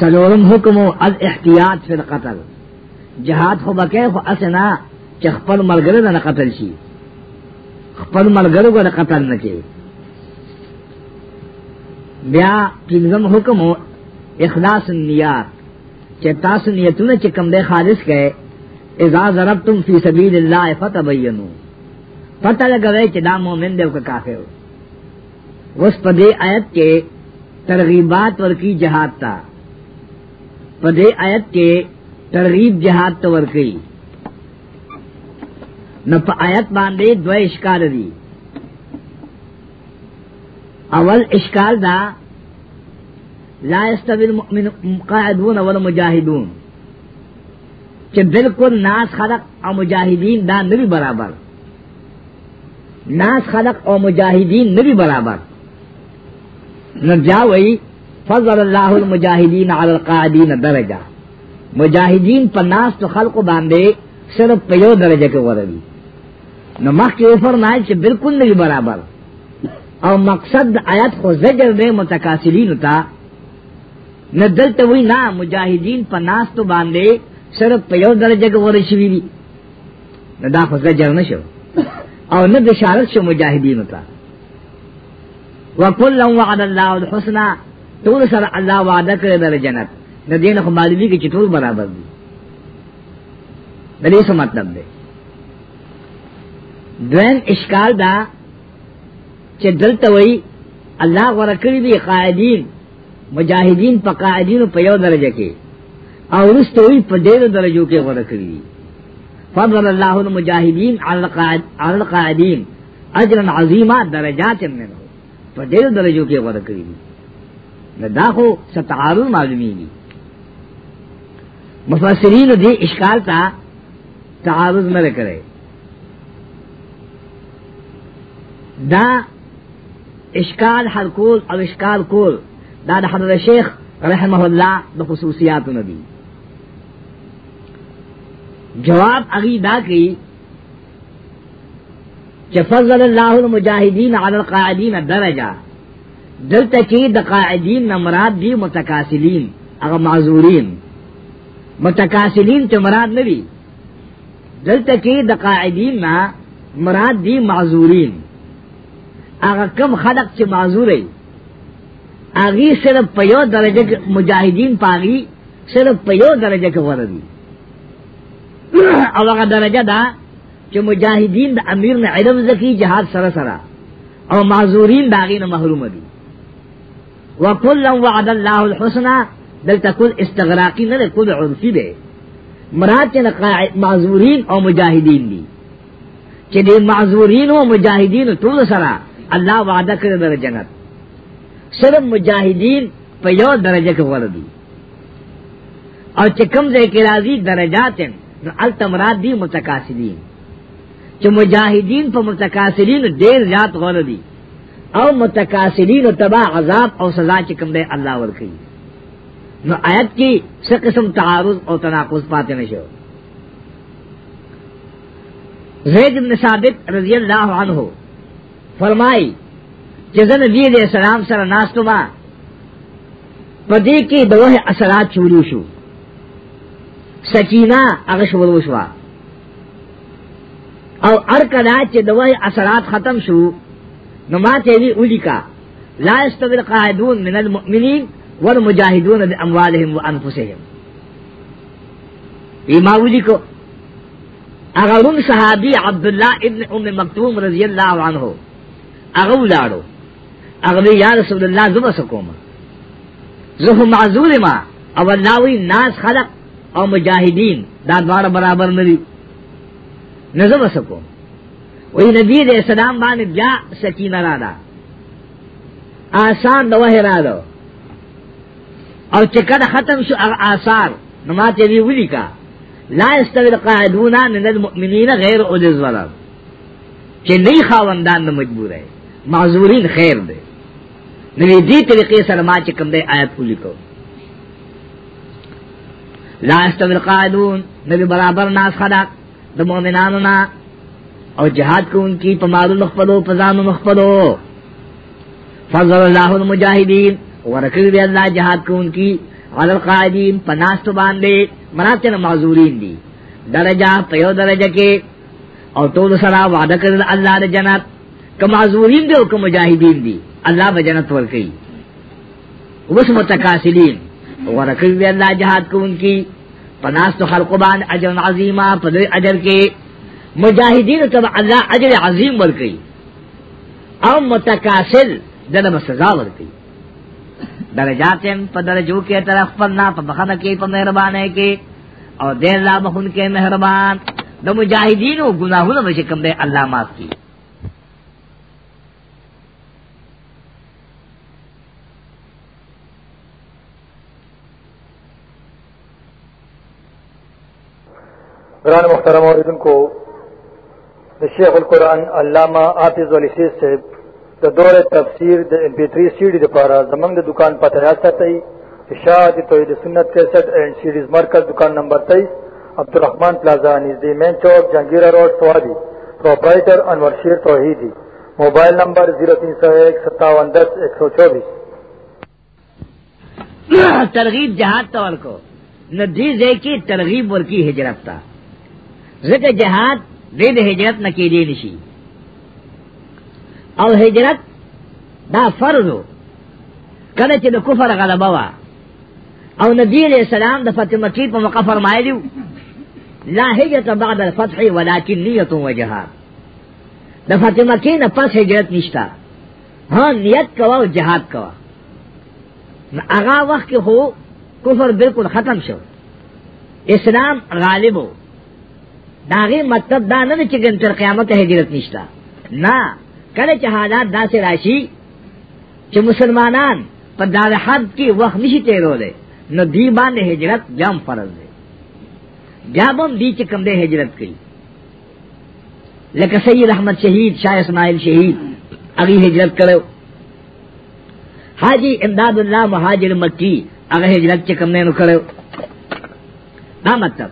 سلورم حکم او الاحتیاط فی القتل جهاد خو بکې خو اسنا چې خپل ملګری نه قتل شي خپل ملګری نه قتل نه کې بیا پنځم حکم او اخلاص النیات چې تاسو نیتونه چې کوم دې خالص کړي اذا ضربتم فی سبیل اللہ فتبینو پتہ لگوئے چی دا مومن دے وکا کافر اس پدے آیت کے ترغیبات ورکی جہاد تا پدے آیت کے ترغیب جہاد تو ورکی نو پا آیت باندے دو اشکال دی اول اشکال دا لا يستوي المؤمن قاعدون ولا مجاهدون کہ بالکل ناس خلق اور مجاہدین دا نبی برابر ناس خلق اور مجاہدین نبی برابر نہ وئی فضل اللہ المجاہدین علی القاعدین درجہ مجاہدین پر ناس تو خلق باندھے صرف پیو درجہ کے وردی نہ مخ کے اوپر نہ کہ بالکل نبی برابر اور مقصد آیت کو زجر دے متقاصرین ہوتا نہ دل تو وہی نہ مجاہدین پر ناس تو باندھے صرف په یو درجه کې ورشي وی نه دا خو زجر نشو (laughs) او نه بشارت شو مجاهدینو ته وکل وعد الله الحسنى ټول سره الله وعده کړی د جنت نه دین خو معلومی کې چې ټول برابر دي د دې څه مطلب دی دوین اشکال دا چې دلته وای الله ورکړي دي قائدین مجاهدین په قائدینو په یو درجه کې او رستوی په ډېر درجو کې غوړه کړی فضل الله المجاهدین على القاعدین اجر عظیما درجات منه په ډېر درجو کې غوړه کړی نه دا خو ستعارض معلومیږي مفسرین دې اشکال تا تعارض نه کړي دا اشکال حل کول او اشکال کول دا د حضرت شیخ رحمه الله د خصوصیات نبی جواب اگی دا کی چه فضل اللہ المجاہدین علی القاعدین درجہ دلتا کی دا قاعدین نمراد دی متکاسلین اگر معذورین متکاسلین چه مراد نبی دلتا کی دا قاعدین نا مراد دی معذورین اگر کم خلق چه معذوری اگی صرف پیو درجہ مجاہدین پاگی صرف پیو درجہ کے وردی او هغه درجه دا چې مجاهدین د امیر نه علم زکی جهاد سره سره او معذورین باغی نه محروم دي وکل وعد الله الحسنى دلته کل استغراقی نه کل عرفی دی مراد چې معذورین او مجاهدین دي چې دې معذورین او مجاهدین ټول سره الله وعده کړی در جنت صرف مجاهدین په یو درجه کې ور دي او چې کوم ځای کې راځي درجات نو التمراد دی متکاسلین چې مجاهدین په متکاسلین ډیر زیات غوړ دي او متکاسلین تبع عذاب او سزا چې کوم دی الله ورکړي نو آیت کې څه قسم تعارض او تناقض پاتې نشو زید بن ثابت رضی اللہ عنہ فرمائی کہ زن نبی علیہ السلام سر ناستما پدی کی دوہ اثرات چوری شو سکینہ هغه شمول وشوا او ار کدا چې دوی اثرات ختم شو نو ما ته وی ولیکا لا استوی القاعدون من المؤمنین والمجاهدون باموالهم وانفسهم ایما ولیکو هغه رون صحابي عبد الله ابن ام مکتوم رضی الله عنه هغه ولاړو هغه یا رسول الله زما سکوما زه معذور ما او الله وی ناس خلق او مجاہدین دا دوار برابر نری نظم سکو وی نبی دے سلام بانے بیا سکینہ را دا آسان دوہ را دا او چکر ختم شو آثار نماتے بھی ولی کا لا استوی القاعدون من المؤمنین غیر اولی الظلم چې نه خاوندان نه مجبور ہے معذورین خیر دے نوی دی طریقے سره ما چې کوم دی آیت ولیکو لا استوی القائدون نبی برابر ناس خلق د مؤمنانو نا او جهاد کو ان کی پمارو مخفلو پزانو مخفلو فضل الله المجاهدین ورکل بی اللہ جهاد کو ان کی علی القائدین پناستو باندې مراد چنه معذورین دی درجہ پیو درجہ کې او ټول سره وعده کړل الله د جنت کما معذورین دی او کما مجاهدین دی الله به جنت ورکړي وبس متکاسلین ورکل دی اللہ جہاد کو ان کی پناس تو خلق بان اجر عظیمہ پدوی اجر کے مجاہدین تب اللہ اجر عظیم ورکی او متکاسل دلم سزا ورکی درجات پا درجو کے طرف پرنا پا بخن کے پا مہربانے کے اور دیر لا بخن کے مہربان دا مجاہدینو گناہو نمشکم دے اللہ معاف کی قرآن محترم اوردن کو شیخ القرآن علامہ آفز علی سیز سے د دور تفسیر د ام پی 3 سیډي د پاره زمنګ د دکان پته راځي ارشاد توحید سنت 61 اینڈ سیریز مرکز دکان نمبر 23 عبدالرحمن پلازا نزدې مین چوک جنگیرا روډ سوادی پرپرایټر انور شیر توحیدی موبایل نمبر 03015710124 ترغیب جہاد تول کو ندی زے کی ترغیب ورکی ہجرت تا ذکر جہاد دے دے ہجرت نہ کی دے نشی او ہجرت دا فرض کله چې د کفر غلبه وا او نبی علیہ السلام د فاطمه کی په موقع فرمایلی لا هجرت بعد الفتح ولكن نیت و جهاد د فاطمه کی نه پس هجرت نشتا ها نیت کوا او جهاد کوا هغه وخت کې هو کفر بالکل ختم شو اسلام غالب وو داغی مطلب دا نه چې ګن تر قیامت هجرت نشتا نه کله چې حالات داسې راشي چې مسلمانان په دار حد کې وخت نشي تیرولې نو دی باندې هجرت جام فرض دی بیا به دی چې کم دی هجرت کوي لکه سید احمد شهید شاه اسماعیل شهید هغه هجرت کړو حاجی امداد الله مهاجر مکی هغه هجرت چې کم نه نو کړو دا مطلب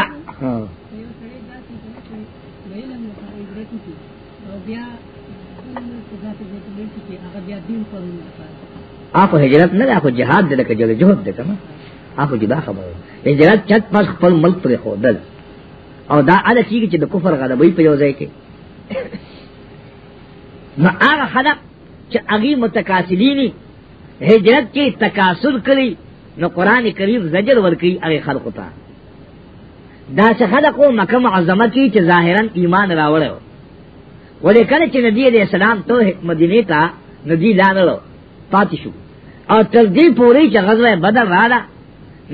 دا اپ هجرت نه اپ جهاد دې کې جوړ جهاد دې کنه اپ جدا خبره هجرت چت پس خپل ملک پر خودل او دا اده چی چې د کفر غلبې په یو ځای کې نو هغه خلق چې هغه متکاسلینی هجرت کې تکاسل کړی نو قران کریم زجر ورکړي هغه خلق ته دا چې خلقو مکه معظمه کې چې ظاهرا ایمان راوړل ولې کله چې نبی دې سلام ته مدینه ته ندی لانلو پاتې شو او تر دې پورې چې غزوه بدر رااله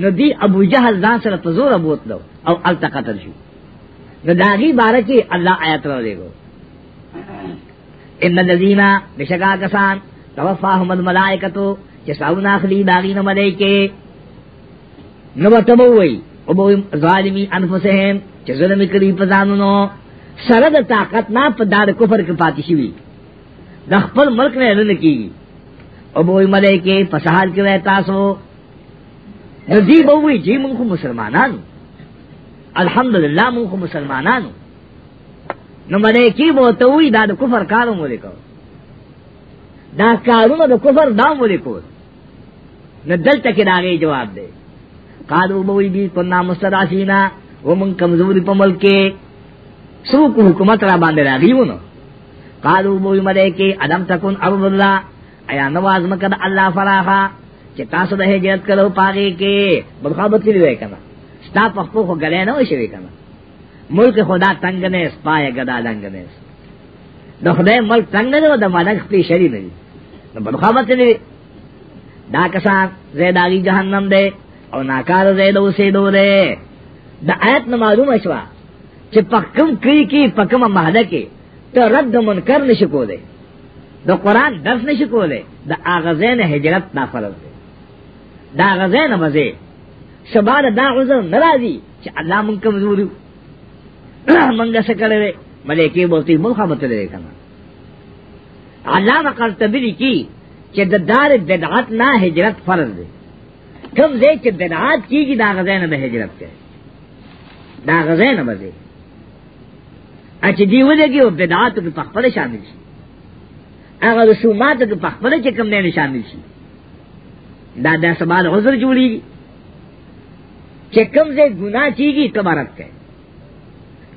ندی ابو جهل ځان سره په زور بوتلو او الته قتل شو نو داغي بارے کې الله آیات را لګو ان الذين بشکا کسان توفاهم الملائکتو چې ساونا اخلي باغی نه ملائکه نو ته وای او به ظالمی انفسهم چې ظلم کړی په ځانونو سره د طاقت نه په دار کفر کې پاتې شي د خپل ملک نه نه کیږي او به ملایکه په سحال کې وای تاسو رضی به وی چې موږ مسلمانانو الحمدلله موږ مسلمانانو نو ملایکی به ته وی دا د کفر کارو مو لیکو دا کارونه د کفر دا مو لیکو نو دلته کې داغه جواب دی قالو به وی دي کنا مستداسینا ومن کمزوري په ملک کې سوق حکومت را باندې راغیونه قالو موی ملیکی ادم تکن ارض اللہ ایا نواز مکد اللہ فراخا چی تاسو دہے جرد کرو پاگی کی بدخوابت لی دوئے کنا ستا پخپو خو گلے نو شوی کنا ملک خدا تنگ نیس پای گدا لنگ نیس دا خدای ملک تنگ نیو دا ملک پی شری نیو نو بدخوابت لی دا کسان زید آگی جہنم دے او ناکار زید او سیدو دے دا آیت نمعلوم اشوا چی پکم کری کی پکم محلہ کی ته رد منکر نشی کولای د قران درس نشی کولای د اغازین هجرت نافرض دی د اغازین مزه شبانه دا عذر ناراضی چې الله مونږ کمزوریو (clears throat) مونږ څه کړی ملکی بولتی محمد علیہ کنا علامہ قرطبی کی چې د دار بدعت نه هجرت فرض دی کوم ځای چې بدعت کیږي دا غزا نه هجرت کوي دا غزا نه بځي اچ دی ولګي او بدعات په خپل شامل شي هغه رسومات په خپل کې کم نه شامل شي دا د سبال عذر جوړي چې کم زه ګناه چیږي تبارک کوي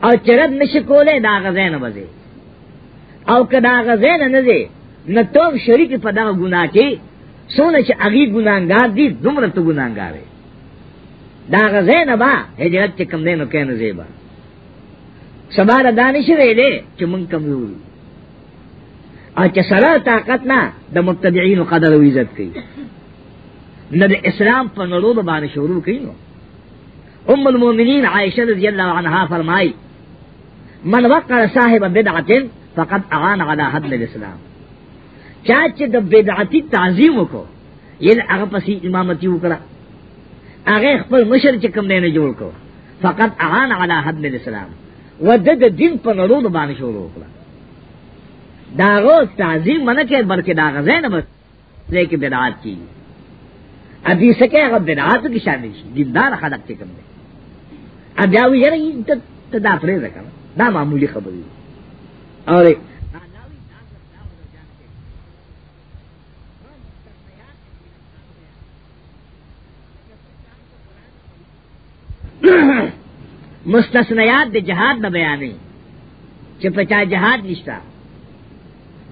او چرد نشکولې دا غزين وځي او کدا غزين نه ځي نو ته شریک په دا ګناه کې سونه چې اغي ګناګار دي دومره ته ګناګار دا غزين با هجرت کم نه نو کینې زیبا سبا دانش ویلے چمن کم ویو او چې سره طاقت نه د مبتدعين قدر او عزت کوي نه د اسلام په نړۍ باندې شروع کوي نو ام المؤمنین عائشه رضی الله عنها فرمای من وقع صاحب بدعت فقد اعان على حد الاسلام چا چې د بدعتي تعظیم وکړو یل هغه پسې امامتي وکړه هغه خپل مشر چې کوم نه جوړ کړو فقد اعان على حد الاسلام و د د دین په نړو باندې شروع وکړه دا غو تعظیم منه کې برکه دا غزه نه بس لیکن بدعات کی ابھی سکے اگر بدعات کی شامل شي دیندار خلق ته کوم دي ا بیا وی یره ته ته دا پرې راکړه دا معمولی خبره ده اوره Mm-hmm. (coughs) مستثنیات د جهاد نه بیانې چې پچا جهاد نشتا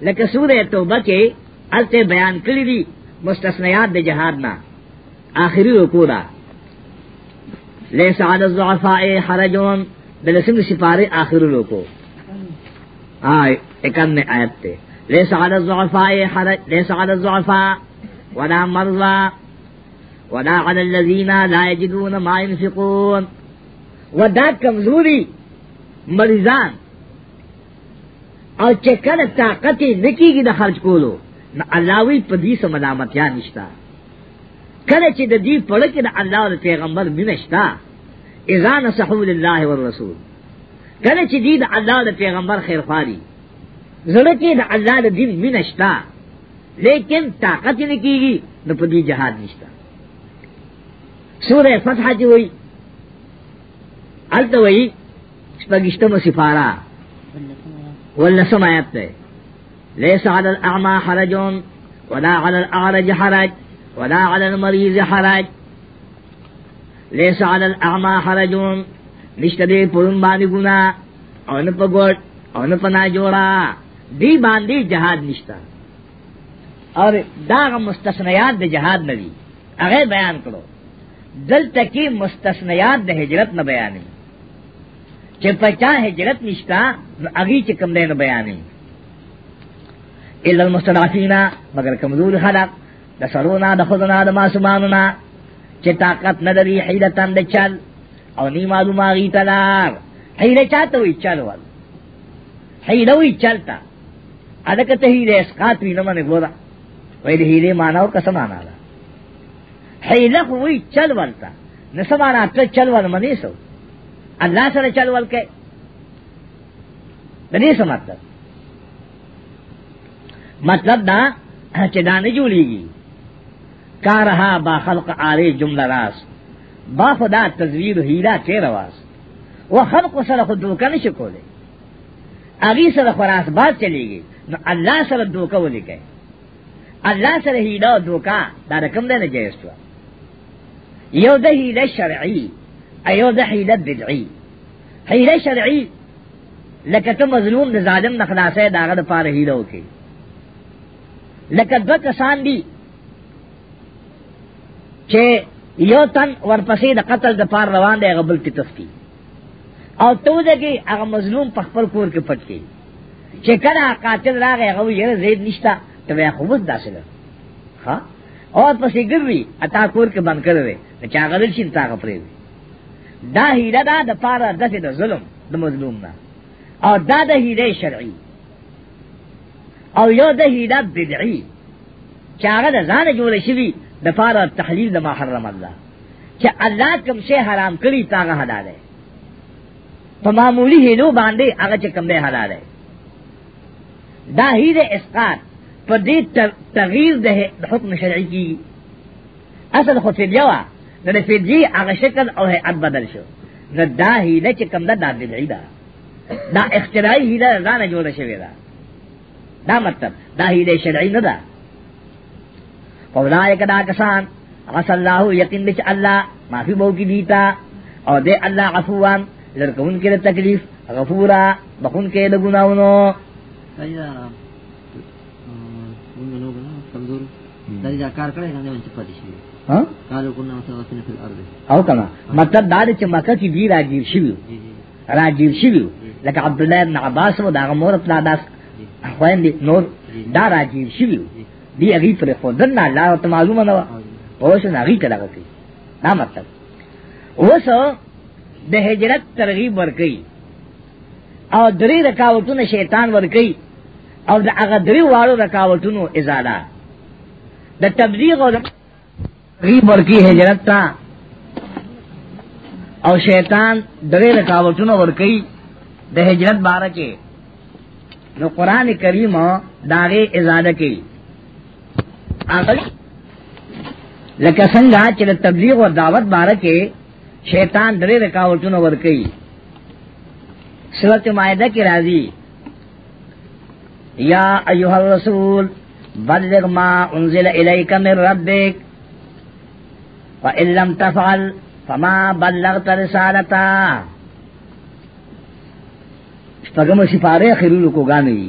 لکه سوره توبه کې الته بیان کړی دي مستثنیات د جهاد نه آخري رکوع ده لیس علی الضعفاء حرجون دلسم سفاره آخري رکوع آی اکم میں آیت تے لیس علی الضعفاء حرج لیس علی الضعفاء ولا مرضى ولا على الذين لا يجدون ما ينفقون و دا کمزوری مریضان او چکل طاقت نکی گی دا خرج کولو نا اللہوی پا دی سو ملامت یا نشتا کل چی دا دی پڑکی دا اللہ و پیغمبر منشتا اذا نصحو للہ والرسول کل چی دی دا اللہ و پیغمبر خیرخواری زرکی دا اللہ دا دین منشتا لیکن طاقت نکی گی نا پا دی جہاد نشتا سورہ فتحہ چی ہوئی التوئی شپگشتم سفارہ واللسم آیت تے لیس علی الاعما حرجون ولا علی الاعرج حرج ولا علی المریض حرج لیس علی الاعما حرجون نشتدے پرن بانی گنا اون پا گوٹ اون پا ناجورا دی باندی جہاد نشتا اور داغ مستثنیات دے جہاد نبی اغیر بیان کرو دل تکی مستثنیات دے ہجرت نہ بیانی چې پچا هجرت نشتا اغي چې کم دین بیانې الا المستضعفين مگر کمزور خلق د سرونا د خدنا د ماسماننا چې طاقت نه لري حیلتان د چل او نی معلومه غی تلار حیله چاته وی چل ول حیله وی چلتا ادکه ته هیله اسقات وی نه منې ګورا وې د هیله ماناو کس معنا ده حیله وی چل ولتا نسمانا ته چل ول منې سو اللہ سره چل ولکه د دې څه مطلب مطلب دا چې دا نه جوړیږي کارها با خلق آری جمله راس با خدا تزویر هیلا کې رواس و خلق سره خود دوکه نشي کولی اغي سره خراس باد چلیږي نو الله سره دوکه ولیکي الله سره هیلا دوکا دا رقم دی نه جایز یو د هیله شرعی ایو ده حیلت بدعی حیله شرعی لکه ته مظلوم د ظالم نه خلاصې داغه د پاره هیله وکي لکه دوه کسان دي چې یو تن ورپسې د قتل د پار روان دی غبل کی تفتی او تو دګي هغه مظلوم په خپل کور کې پټ کی چې کله قاتل راغی هغه یې زید نشتا ته بیا خو داسله ها او پسې ګرځي اتا کور کې بند کړو چې هغه لشي تا غفرې دا هیله دا د پاره دسه د ظلم د مظلوم نه او دا د هیله شرعي او یو د هیله بدعي چې هغه د ځان جوړ شوی د پاره تحلیل د ما حرم الله چې الله کوم شی حرام کړی تاغه حلال دی په معمولی هیلو باندې هغه چې کوم دی حلال دی دا هیله اسقاط په دې تغییر د حکم شرعي کی اصل خو فدیه نو د فدیه هغه شکل او هیئت بدل شو نو دا هیله چې کوم ده دا بدعي ده دا اختراعي هیله دا نه جوړه شوې ده دا مطلب دا هیله شرعي نه ده اولائک دا کسان عس الله یقین بچ الله معافی بو کی دیتا او دے الله عفوان لڑکون کے تکلیف غفورا بخون کے لگناونو کار کړی نه چې پاتې شي ها قالو كنا متوافين في الارض او کنا مطلب دا چې مکه کې دی راګیر شي راګیر شي لکه عبد الله بن عباس او دا مور خپل داس خويندې نور دا راګیر شي دی هغه پر خودن نه الله ته معلومه نه و اوس نه هغه ته لګی دا مطلب اوس د هجرت ترغیب ورکړي او درې رکاوټونه شیطان ورکړي او د هغه درې واړو رکاوټونو ازاله د تبلیغ او غیب برکی ہے جنت تا اور شیطان درے رکاوٹوں ورکی دہ ہجرت بارہ کے نو قرآن کریم داغے ازادہ کی لکسنگا چل تبلیغ اور دعوت بارہ کے شیطان درے رکاوٹوں ورکی صورت معاہدہ کی راضی یا ایوہ الرسول بلغ ما انزل الیک من ربک فإن لم تفعل فما بلغت رسالتا شپگم سپارے خیرون کو گانوی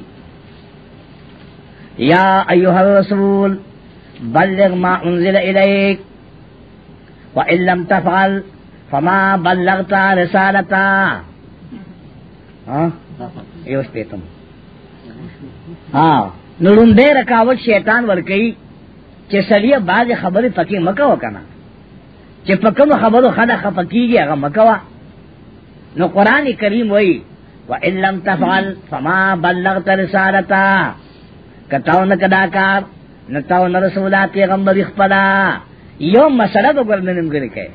یا ایوہ الرسول بلغ ما انزل الیک وإن لم تفعل فما بلغت رسالتا یوش پیتم ہاں نلوم دے رکاوت شیطان ورکی چه سلیه بعض خبر پکی مکو کنا چې په کوم خبرو خدا خپکیږي هغه مکوا نو قران کریم وایي و ان لم تفعل فما بلغت رسالتا کتاو نه کدا کار نتاو نه رسول پیغمبر خپلا یو مسله د ګرنن غری کوي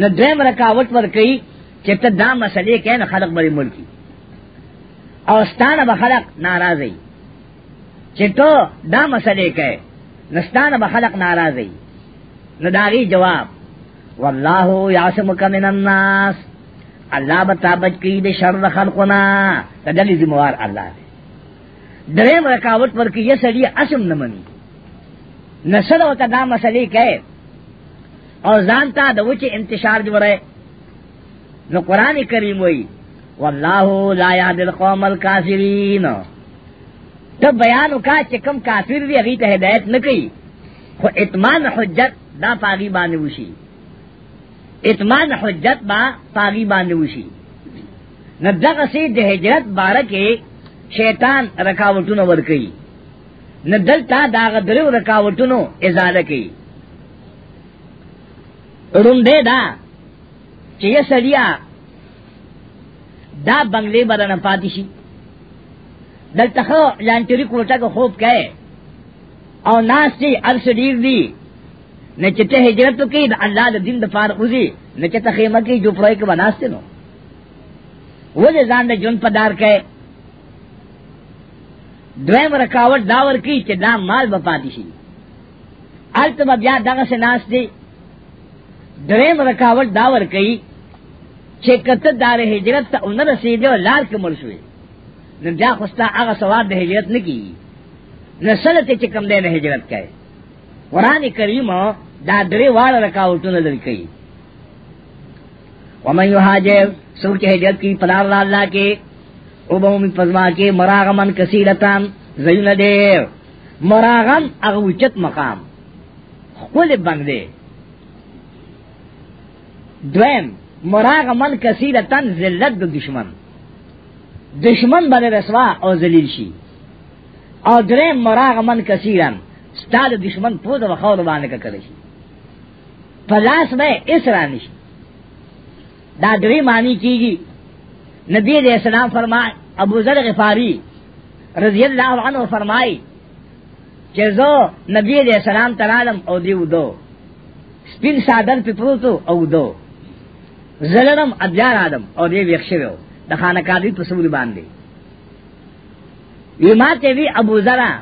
نو دیم رکاوټ ور کوي چې ته دا مسلې کین خلق بری ملکی او ستانه به خلق ناراضي چې ته دا مسلې کوي نستانه به خلق ناراضي نداغی جواب واللہ یعصمک من الناس اللہ بتا بچ کی دے شر خلقنا تدلی زموار اللہ دے درہم رکاوٹ پر کی یہ سڑی اسم نمانی نسل و تدا مسئلے کہے اور زانتا دو چے انتشار جو رہے نو قرآن کریم وئی واللہ لا یاد القوم الکافرین تب بیانو کا چکم کافر دی اگیت ہدایت نکی خو اتمان حجت دا پاغي باندې وشي اتمام حجت با پاغي باندې وشي نو دغه سي د هجرت باره کې شیطان رکاوټونه ور کوي نو دلته دا غدرو رکاوټونو ازاله کوي روندې دا چې سړیا دا بنگلې بدن پاتې شي دلته خو لانچوري کوټه کې خوب کوي او ناس دي ارس ډیر دي نہ چٹے ہجرت تو کی اللہ دے دین دے فارغ ہوئی نہ چٹے خیمہ کی جو پرے کے بناستے نو وہ دے جان دے جون پدار کے دویم رکاوٹ داور کی چہ دام مال بپاتی شی الت بیا دغه سے ناس دی دریم رکاوٹ داور کی چہ کت دار ہجرت تے ان رسیدے لار کے مرشوی نہ جا خوستا اغه ثواب دے ہجرت نکی نسلت چکم دے ہجرت کہے قرآن کریم دا درې واړه رکاوټونه لري کوي ومن یهاجر سوچ هجرت کی پلار الله کې او به موږ پزما کې مراغمن کثیرتان زین دیر مراغم هغه وچت مقام خپل باندې دویم مراغمن کثیرتان ذلت د دشمن دشمن باندې رسوا او ذلیل شي او درې مراغمن کثیرن ستا د دشمن پوز و خور باندې کا کړی پلاس به اس رانش دا دری معنی کیږي نبی علیہ السلام فرمائے ابو ذر غفاری رضی اللہ عنہ فرمائی چې زه نبی علیہ السلام ترالم او دیو دو سپین سادر پی پروتو او دو زلرم ادیار آدم او دیو یخشویو د خانکاری پسول باندې وی ما ته وی ابو ذرہ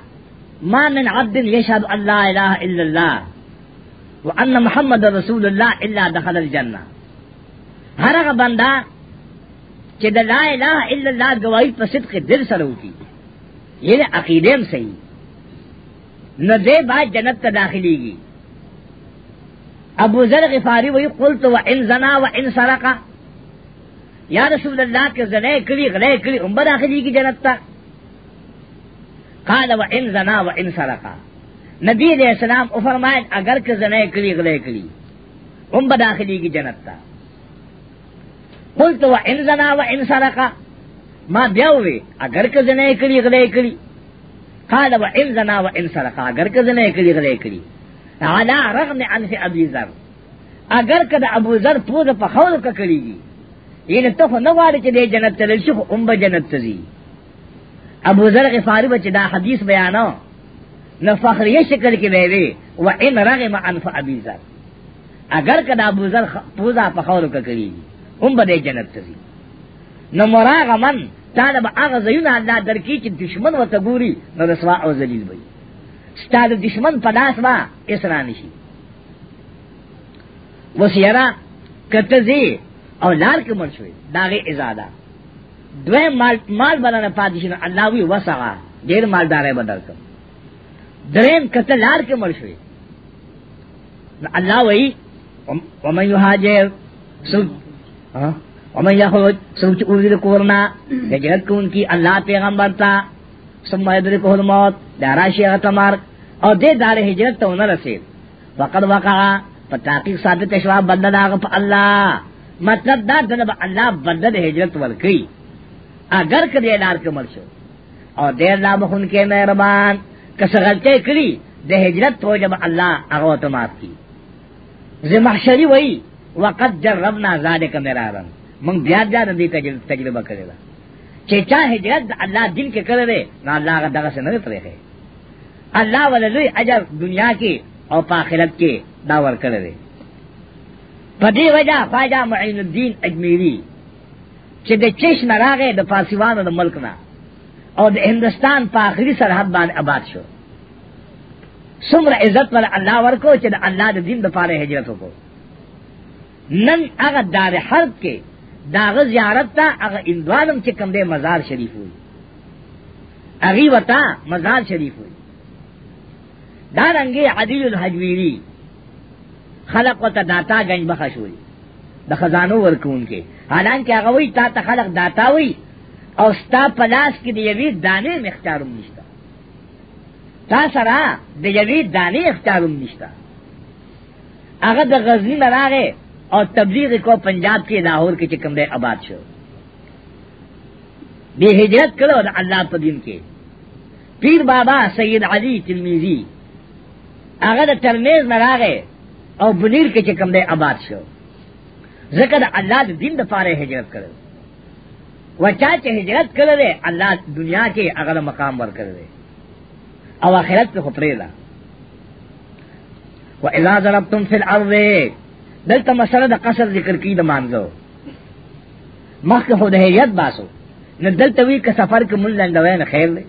ما من عبد يشهد ان لا اله الا الله وان محمد رسول الله الا دخل الجنه هر هغه بندا چې د لا اله الا الله گواہی په صدق دل سره وکړي یعنی عقیده هم صحیح نه دې با جنت ته داخليږي ابو ذر غفاری وی قلت و ان زنا و ان سرقه یا رسول الله کې زنا کړی غلا کړی هم داخليږي جنت ته قال و ان زنا و ان سرقا نبی علیہ السلام او فرمائے اگر کہ زنا کلی غلے کلی ہم بداخلی کی جنت تا قلت و ان زنا و ان سرقا ما بیاوی اگر کہ زنا کلی غلے کلی قال و ان زنا و ان سرقا اگر کہ زنا کلی غلے کلی علا رغم عنف ابی ذر اگر کہ ابو ذر پوز پخور کا کلی گی یعنی تو نہ واری چ دے جنت تلشی ہم بجنت تزی ابو ذر غفاری بچ دا حدیث بیانو نو فخریه شکل کې ویوي و ان رغم انف ابي ذر اگر کدا ابو ذر پوزا په خورو کې کوي هم به جنت ته ځي نو مراغمن تا د هغه زینه الله درکې چې دشمن وته ګوري نو رسوا او ذلیل وي ستا د دشمن په لاس وا اسرا نشي وسیرا کته زی او لار کې مرشوي داغه ازاده دوی مال مال بلنه پادشي نو الله وی وسعه ډیر مالدارې بدل کړ دریم کته لار کې مړ شوی نو الله وی ومن يهاجر سو ها ومن يخرج سو چې اوري د کورنا هجرت کوونکی الله پیغمبر تا ثم يدركه الموت داراشي هغه مرګ او دې دار هجرت ته نه رسید وقد وقع پتاقی ثابت شوا بندہ داغ پا اللہ مطلب دا دنب اللہ بندہ دا ہجرت ورکی اگر کدی لار کې مړ شو او دیر لا مخون کې مهربان کس غلطه کړی د هجرت تو جب الله هغه ته معاف کی زه محشری وای وقد جربنا ذلك مرارا من بیا بیا د دې تجربه کړل چې چا هجرت الله دین کې کړل نه الله هغه دغه سره نه پرېږي الله ولوی اجر دنیا کې او په آخرت کې دا ور کړل په دې وجہ فائدہ معین الدین اجمیری چې د چش نه راغې د فاسیوانو د ملک نه او د هندستان په آخري سرحد باندې آباد شو څومره عزت ول الله ورکو چې د الله د دین د پاره هجرت وکړو نن هغه دار حرب کې داغه زیارت ته هغه اندوانم چې کوم دی مزار شریف وي هغه وتا مزار شریف وي دا رنګي عدیل الحجویری خلق وتا داتا گنج بخښ وي د خزانو ورکون کې حالانکه هغه وی تا ته خلق داتا وی او ستا پلاس کې د یوې دانې مختارم نشته تا سره د یوې دانې اختیارم نشته هغه د غزنی مراغه او تبلیغ کو پنجاب کې لاهور کې چکم دې آباد شو به هجرت کړو د الله په دین کې پیر بابا سید علی تلمیزی هغه د ترمیز مراغه او بنیر کې چکم دې آباد شو ذکر اللہ دے دین دے پارے ہجرت کرے وچا چے ہجرت کرے اللہ دنیا کے اگر مقام ور کرے او آخرت پہ خپرے لا و الا ضربتم فی الارض دلتا مسئلہ دا قصر ذکر کی دا مانگو مخ کے خود حیریت باسو نہ دلتا وی کا سفر کے مل لندوین خیر لے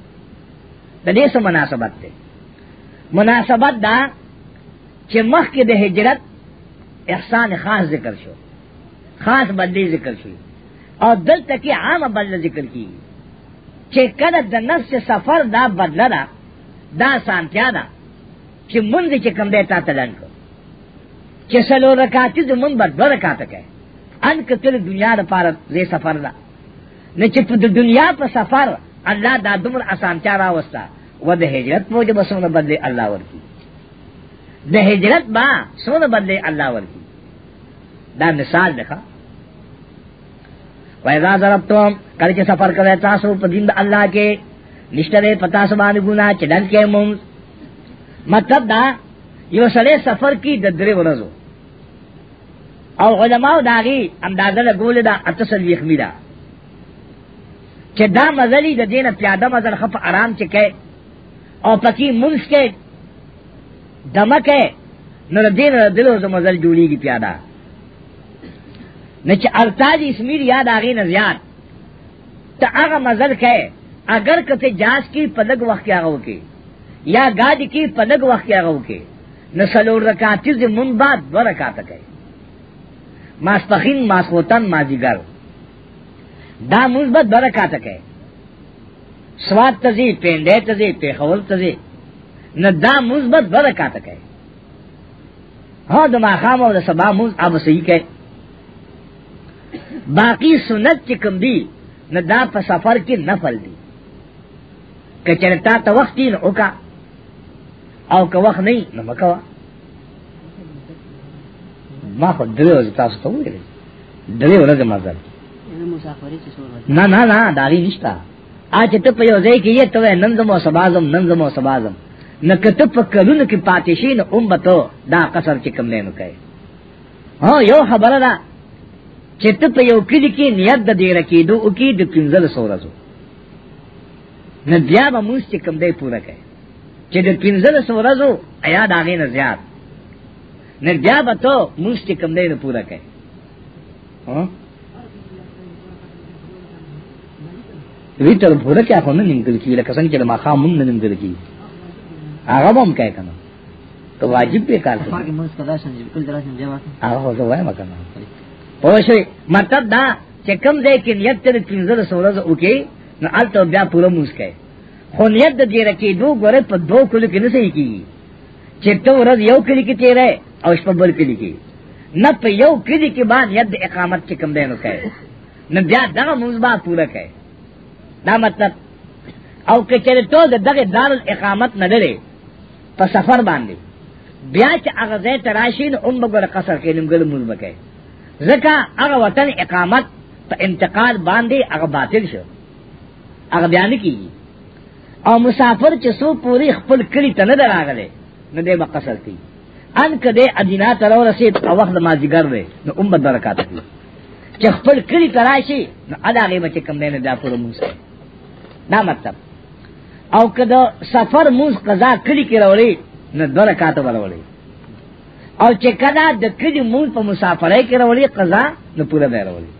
دا دے سو مناسبت دے مناسبت دا چے مخ کے دا ہجرت احسان خاص ذکر شو خاص بدلی ذکر کی اور دل تک عام بدل ذکر کی کہ کل د نفس سفر دا بدل دا دا سانتیا دا کہ مند کے کم دیتا تلن کو کہ سلو رکاتی تو من بدل رکات ہے ان کے تل دنیا دا پار دے سفر دا نہ چپ دنیا پر سفر اللہ دا دمر اسانتیا را وستا و د ہجرت موجب سونا بدلے اللہ ور کی د ہجرت با سونا بدلے اللہ ور کی دا مثال دکھا ویزا ضرب تو کل کے سفر کرے تاسو پدند اللہ کے نشترے پتا سبان گنا چڈن کے مم مطلب دا یو سڑے سفر کی ددرے ورزو او علماء داغی اندازہ دا گول دا اتسل یخمی دا چہ دا مزلی دا دین پیادہ مزل خف آرام چکے او پکی منس کے دمک ہے نو دین دلو سے مزل جولی کی پیادہ نہ چ التاج اسمیر یاد آگے نہ زیاد تا آگا مزل کہ اگر کتے جاس کی پلگ وقت کیا گو کے یا گاج کی پلگ وقت کیا گو کے نہ سلور رکات من بعد دو رکات کہ ماسپخین ماسخوتن مازیگر دا مثبت برکات کہ سواد تزی پینڈے تزی پیخول تزی نہ دا مثبت برکات کہ ہاں دما خام اور سبا مز اب صحیح کہ باقی سنت چې کوم دی نه دا په سفر کې نفل دی که چرتا ته وخت نه وکا او که وخت نه نه مکوا ما خو درې ورځې تاسو ته وویل درې ورځې مزل نه نه نه داری نشتا اج ته په یو ځای کې یې ته نندم او سبازم نندم او سبازم نه کته په کلونو کې پاتې شي نه اومبته دا قصر چې کوم نه نو کوي ها یو خبره ده چې ته په یو کلی کې نیت د دې رکیدو او کې د پنځل سورزو نه بیا به موږ چې کوم دی پوره کړي چې د پنځل سورزو آیا دا غي نه زیات نه بیا به ته موږ چې کوم دی نه پوره کړي ها ریټل پوره کې اخونه نیمګل کې لکه څنګه چې ما خامون نه نیمګل کې هغه هم کوي کنه تو واجب به کار کوي هغه هو زه وایم کنه پوشوی مطلب دا چې کم ځای کې نیت تر پنځل سورز وکي نو الته بیا پوره موس کوي خو نیت د دې رکی دو ګره په دو کلو کې نه صحیح کیږي چې ته ورځ یو کلی کې تیرې او شپه بل کلی کې نه په یو کلی کې باندې نیت د اقامت کې کم دی نو کوي نو بیا دا موس با پوره کوي دا مطلب او کچره ته د دغه دار الاقامت نه لري په سفر باندې بیا چې هغه ځای تراشین اون بګره قصر کې نیمګل موس بکې ځکه هغه وطن اقامت په انتقال باندې هغه باطل شو هغه بیان کیږي او مسافر چې سو پوری خپل کړي ته نه دراغله نه دې مقصر کی ان کده ادینا تر ورسید او وخت مازیګر دی نو ام برکات دی چې خپل کړي تراشي نو ادا غي بچ کم نه دا پوره موږ دا مطلب او کده سفر موږ قضا کړي کې راولي نو درکات ورولي او چې کدا د کلی مون په مسافرای کې راولي قضا نو پوره به راولي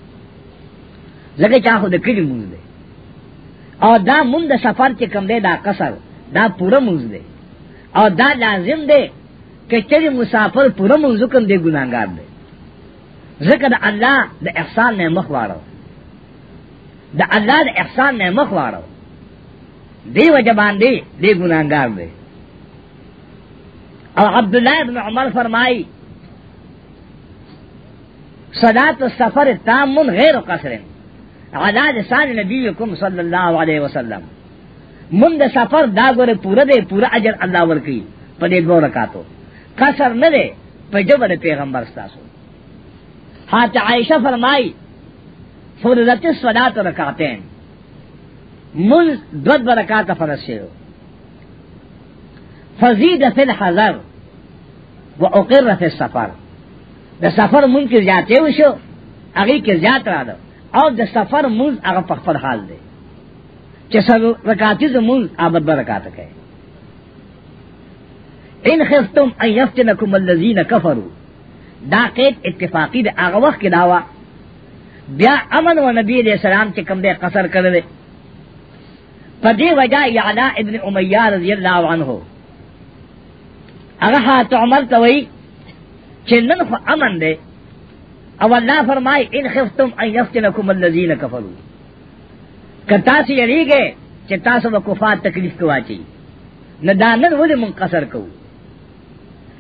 ځکه چې هغه د کلی مون دی او دا مون د سفر چې کم دی دا قصر دا پوره مون دی او دا لازم دی کچری مسافر پوره مون زکم دی ګناګار دی ځکه د الله د احسان نه مخ واره د الله د احسان نه مخ واره دی وجبان دی دی ګناګار دی اور عبداللہ ابن عمر فرمائی صدات سفر تام غیر قصر علا لسان نبیکم صلی اللہ علیہ وسلم مند سفر دا گورے پورا دے پورا اجر اللہ ورکی پدے دو رکاتو قصر نہ دے پہ جبر پیغمبر ستاسو ہاتھ عائشہ فرمائی فرضت صلات رکاتین من دو رکات فرض شروع فزید فی الحضر و اقر فی السفر د سفر مون کې زیاتې وشو هغه کې زیات راځه او د سفر مون هغه په خپل حال دی چې سر رکاتې زمون عبادت برکات کوي ان خفتم ان یفتنکم الذین کفروا دا قید اتفاقی د هغه وخت کې داوا بیا امن و نبی علیہ السلام چې کوم دې قصر کړل په دې وجہ یعلا ابن امیہ رضی اللہ عنہ اگر حات عمر ته وای چې خو امن دے او اللہ فرمائے ان خفتم ان یفتنکم الذین کفروا کتا سی یری گے چتا سو کفار تکلیف اچی نه دانن ولې منقصر کوو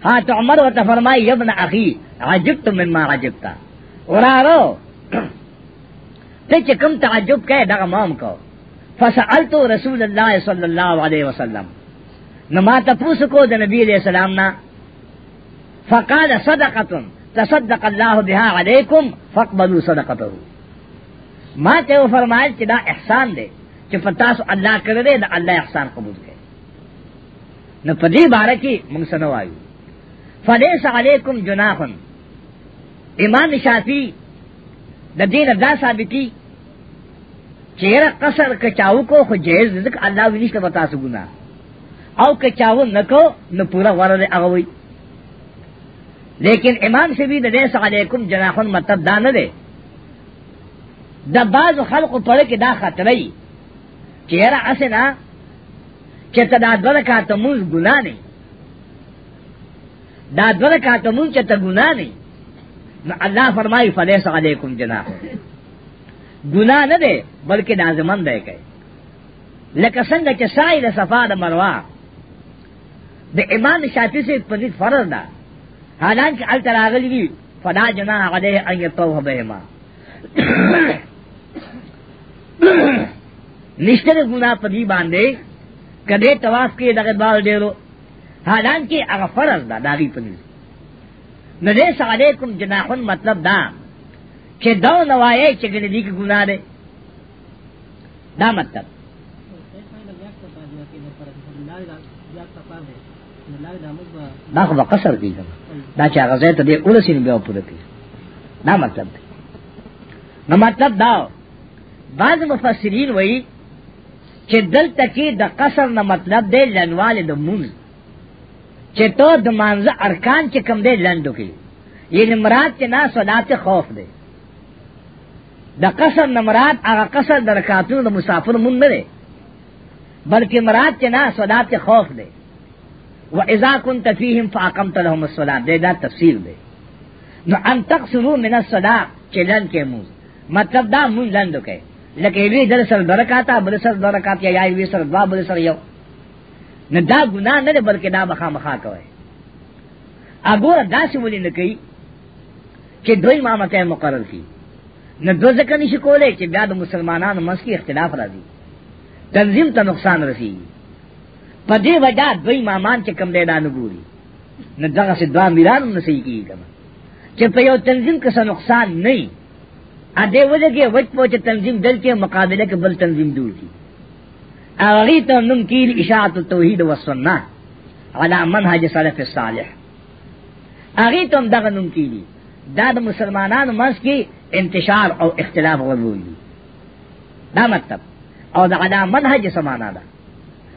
حات عمر ورته فرمائے ابن اخي عجبت مما عجبتا ورارو ته چې تعجب کہ دا امام کو فسالت رسول الله صلی الله علیہ وسلم نو ما تپوس کو د نبی علیہ السلام نا فقال صدقتن تصدق الله بها علیکم فقبلوا صدقته ما ته فرمایل چې دا احسان دی چې پتاس الله کړی دا الله احسان قبول کړي نو په دې باره کې موږ سره وایو فلیس علیکم جناحن امام شافعی د دین دا ثابتی چیر قصر کچاو کو خو جیز ذکر الله وینشته پتاس ګناه او کہ چاو نکو نو پورا ورد اغوی لیکن امام شبی دے علیکم جناحن مطلب دا نہ دے دا بعض خلق پڑے کہ دا خطرئی چہرہ اسے نا چې ته دا دوه کا ته مونږ ګنا نه دا دوه کا ته مونږ چې ته ګنا نه نو الله فرمایي فلیس علیکم جناح ګنا نه ده بلکې دا زمند دی کوي لکه څنګه چې سای د صفا د مروه د امام شافعی سے پدید فرض دا حالانکہ التراغلی دی فلا جناح علیہ ان یطوہ بہما نشتر گناہ پدی باندے کدے تواف کے دغت بار ڈیرو حالانکہ اگر فرض دا داغی پدید ندیس علیکم جناحن مطلب دا کہ دو نوائے چگنے دی کی گناہ دے دا مطلب دا خو قصر دی دا چې هغه ځای ته دی اول سین بیا پوره کی دا مطلب دی نو مطلب دا بعض مفسرین وایي چې دلته کې د قصر نه مطلب دی لنوال د مون چې ته د مانزه ارکان چې کم دی لندو کې یعنی مراد چې نه صلات خوف دی د قصر نه مراد هغه قصر د رکعاتونو د مسافر مون نه دی بلکې مراد چې نه صلات خوف دی و اذا كنت فيهم فاقمت لهم الصلاه دې دا تفسیر دی نو ان تقصروا من الصلاه چلن کې موږ مطلب دا موږ لاندو کې لکه وی در سر درکاتا بل سر درکات یا وی سر دوا بل سر یو نه دا ګناه نه بلکې دا مخا مخا کوي اګور داسې ولې نه کوي چې دوی مامته مقرر کی نه دو ځکه نشي کولای چې بیا د مسلمانانو مسکی اختلاف راځي تنظیم ته نقصان رسیږي په دې وجہ دوی مامان چې کم دی دا نه ګوري نه دغه سي دوه میرانو نه صحیح کیږي کما چې په یو تنظیم کې نقصان نه وي ا دې وجہ کې وټ پوهه تنظیم دل کې مقابله کې بل تنظیم دور کی هغه ته نوم کې اشاعت التوحید والسنه على منهج سلف الصالح هغه ته دغه نوم کې دي دا د مسلمانانو منځ کې انتشار او اختلاف غوړوي دا مطلب او دا على منهج سمانا ده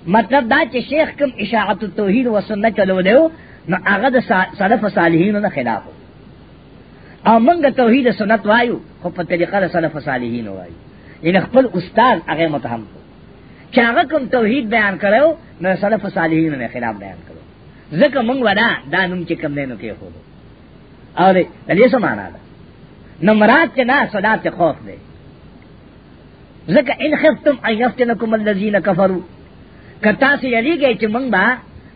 مطلب دا چې شیخ کم اشاعت التوحید و سنت چلو دیو نو هغه د سلف صالحینو نه خلاف او موږ توحید سنت وایو خو په طریقه د سلف صالحینو وایو یعنی خپل استاد هغه متهم چې هغه کوم توحید بیان کړو نو سلف صالحینو نه خلاف بیان کړو ځکه موږ ودا دا نوم چې کم نه کې هو او دې سمانا ده نو مراد چې نه صلات خوف دی ذکر ان خفتم ان یفتنکم الذین کفروا کتا سے یری گئی چې مونږ با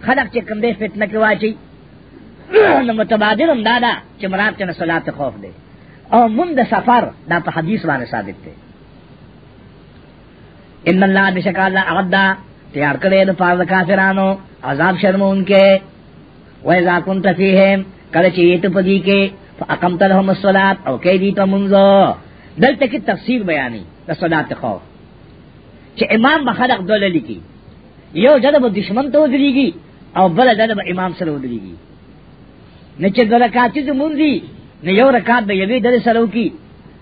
خلق چې کم دې فتنه کې واچي نو متبادل هم دادا چې مراد چې صلات خوف دی او مونږ د سفر دا په حدیث باندې ثابت دی ان الله بشک الله اعدا تیار کړی د پاره کافرانو عذاب شرمون کې وایذا كنت فیهم کله چې ایت پدی کې فاقمت لهم الصلاه او کې دې ته مونږ دلته کې تفسیر بیانې د صلات خوف چې امام بخلق دوللی کی یو ډله به دشمن ته ودرېږي او بل ډله به امام سره ودرېږي نه چې د رکعاتې زمونږ دي نه یو رکعت به یوې ډلې سره وکړي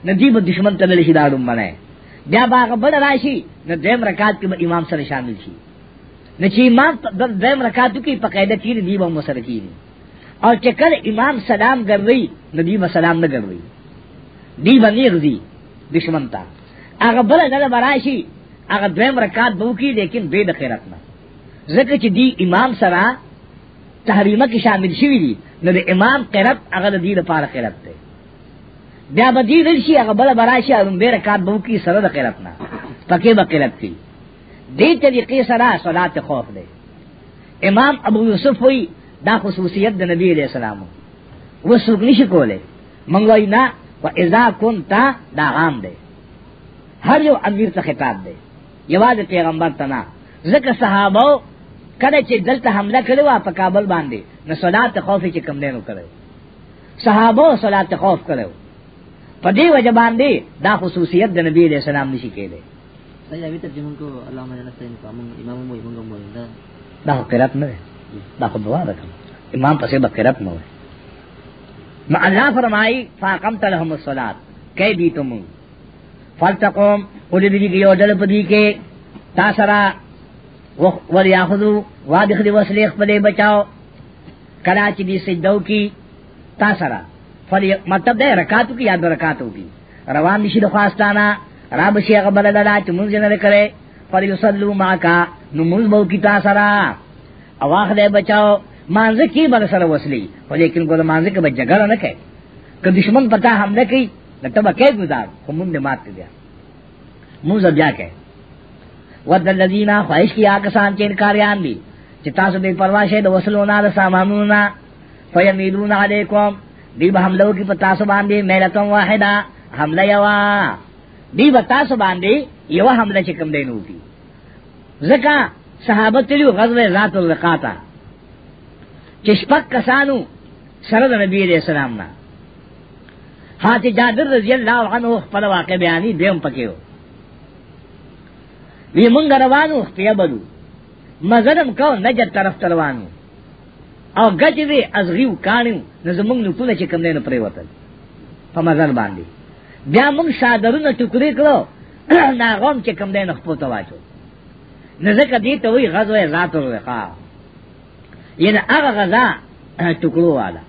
نه دوی به دشمن ته لړشي دا ډومبنی بیا به هغه بله راشي نه دویم رکعت کې به امام سره شامل شي نه چې امام دویم رکعت وکړي په قاعده کېږي دوی به هم ورسره کېږي او چې کله امام سلام ګروي نه دوی به سلام نه ګروي دوی به نه دشمن ته هغه بله ډله به راشي هغه دویم رکعت بو کی لیکن بے د خیرت نه ځکه چې دی امام سره تحریمه کې شامل شوی دی نو د امام قرت هغه د دې لپاره قرت دی بیا به دې رشي هغه بل براشي او به رکعت بو کی سره د قرت نه پکې به قرت کی دې طریقې سره صلات خوف دی امام ابو یوسف وی دا خصوصیت د نبی علیہ السلام و سوق نشي کوله منګوي نه و اذا كنت دا غام دی هر یو امیر ته خطاب دی یوازې پیغمبر تنا ځکه صحابه کله چې دلته حمله کړو په کابل باندې نو صلات خوف کې کم دینو کړو صحابه صلات خوف کړو په دې وجه باندې دا خصوصیت د نبی له سلام نشي کېده صحیح ترجمه کو الله مجنه سین کوم امام مو امام مو دا دا قرات نه دا خو دعا وکړه امام پسې به قرات نه وای ما الله فرمای فاقمت لهم الصلاه کای دي تمون فلتقوم قولی دی کی یو دل پدی کے تاثرہ ولیاخذو وادخ دی وصلیخ پدے بچاؤ کلاچ دی سجدو کی تاثرہ مطلب دے رکاتو کی یاد رکاتو کی روان نشی دخواستانا رابشی اغبر للا چو منز نہ کرے فلیصلو ماکا نمونز بو کی تاثرہ اواخ دے بچاؤ مانزکی بل سر وصلی لیکن گو مانزک بجگر نہ کہ دشمن پتا حملہ کی لته بکې گزار کوم دې مات دیا موږ بیا کې ود الذین خواهش کیا کسان چې انکاریان دي چې تاسو به پروا شه د وسلونه د سامانونو نه فیمیلون علیکم دی به حملو کی پتا سو باندې مهلتم واحده حمله یوا دی پتا سو باندې یو حمله چې کوم دینو کی زکا صحابه تلو غزوه ذات الرقاتا چې شپک کسانو سره د نبی رسول الله خاطی جادر رضی اللہ عنہ خپل واقع بیانی دیم پکیو وی منگ روانو خپیا بلو مزنم کو نجد طرف تروانو او گچ وی از غیو کانیو نزمونگ نکونه چی کم دینو پریوتل پا مزن باندی بیا منگ شادرون تکری کلو ناغوم چی کم دینو خپوتا واچو نزکا دیتا وی غزو ذات الرقا یعنی اغا غزا تکرو (clears throat) والا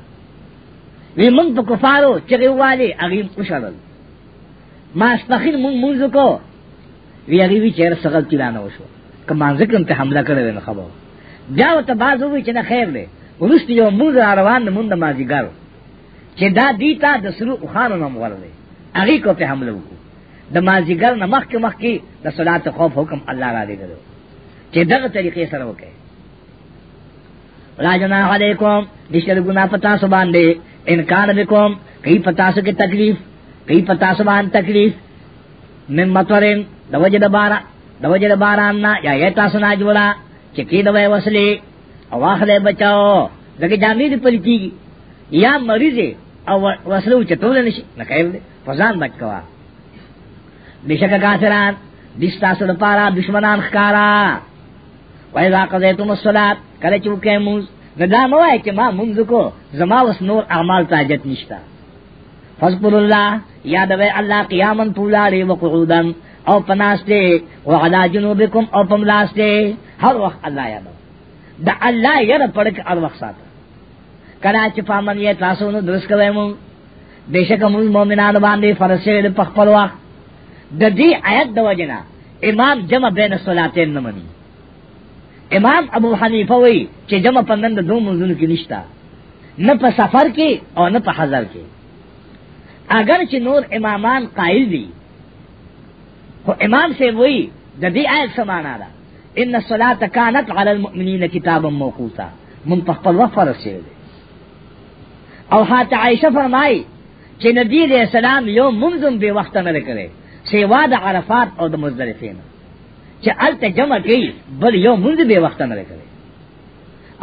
وی من پا کفارو چگه والی اغیم اشارل ما اسپخیر من موزو کو وی اغیوی چیر سغل تیرانو شو که منزکم تی حمله کرده وی خبر بیاو تا بازو وی چنه خیر دی ورست یو موز روان نمون دا مازیگارو چه دا دیتا دا سرو اخانو نم ورده اغی کو پی حمله وکو دا مازیگر نمخ که مخ که دا صلات خوف حکم اللہ را دیگرو چه دغ طریقے سره وکه راجنا علیکم دشتر گنا پتا سبان دی انکار بکوم کئی پتاسو کی تکلیف کئی پتاسو بان تکلیف من مطورن دوجد بارا دوجد باراننا یا یتاسو ناجولا چکی دوے وصلی او آخر بچاو لگے جامی دی پلی کی یا مریض او وصلو چطول نشی نکیو دے فزان بچ کوا بشک کافران دستاسو دپارا دشمنان خکارا وَإِذَا قَضَيْتُمُ الصَّلَاةَ كَلَّا چُوكَيْ مُوسَ نو دا موای چې ما مونږ کو زما وس نور اعمال ته حاجت نشته فذكر الله یاد وای الله قیاما طولاره او قعودا او پناسته او علا جنوبکم او پملاسته هر وخت الله یاد دا الله یره پړک هر وخت سات کله چې پامن یې تاسو نو درس کوي مو بشک مون مؤمنان باندې فرض شوی د پخپل وخت د دې آیت د وجنه امام جمع بین صلاتین نه مني امام ابو حنیفه وی چې جمع پندند دو منځونو کې نشتا نه په سفر کې او نه په حضر کې اگر چې نور امامان قائل دي خو امام سے وی د دې آیت سمانا ده ان الصلاه كانت على المؤمنين كتابا موقوتا من په خپل وخت فرسه او حتی عائشه فرمای چې نبی دې سلام یو منځم به وخت نه لري سیوا د عرفات او د مزدلفه چې الته جمع کوي بل یو منځ به وخت نه لري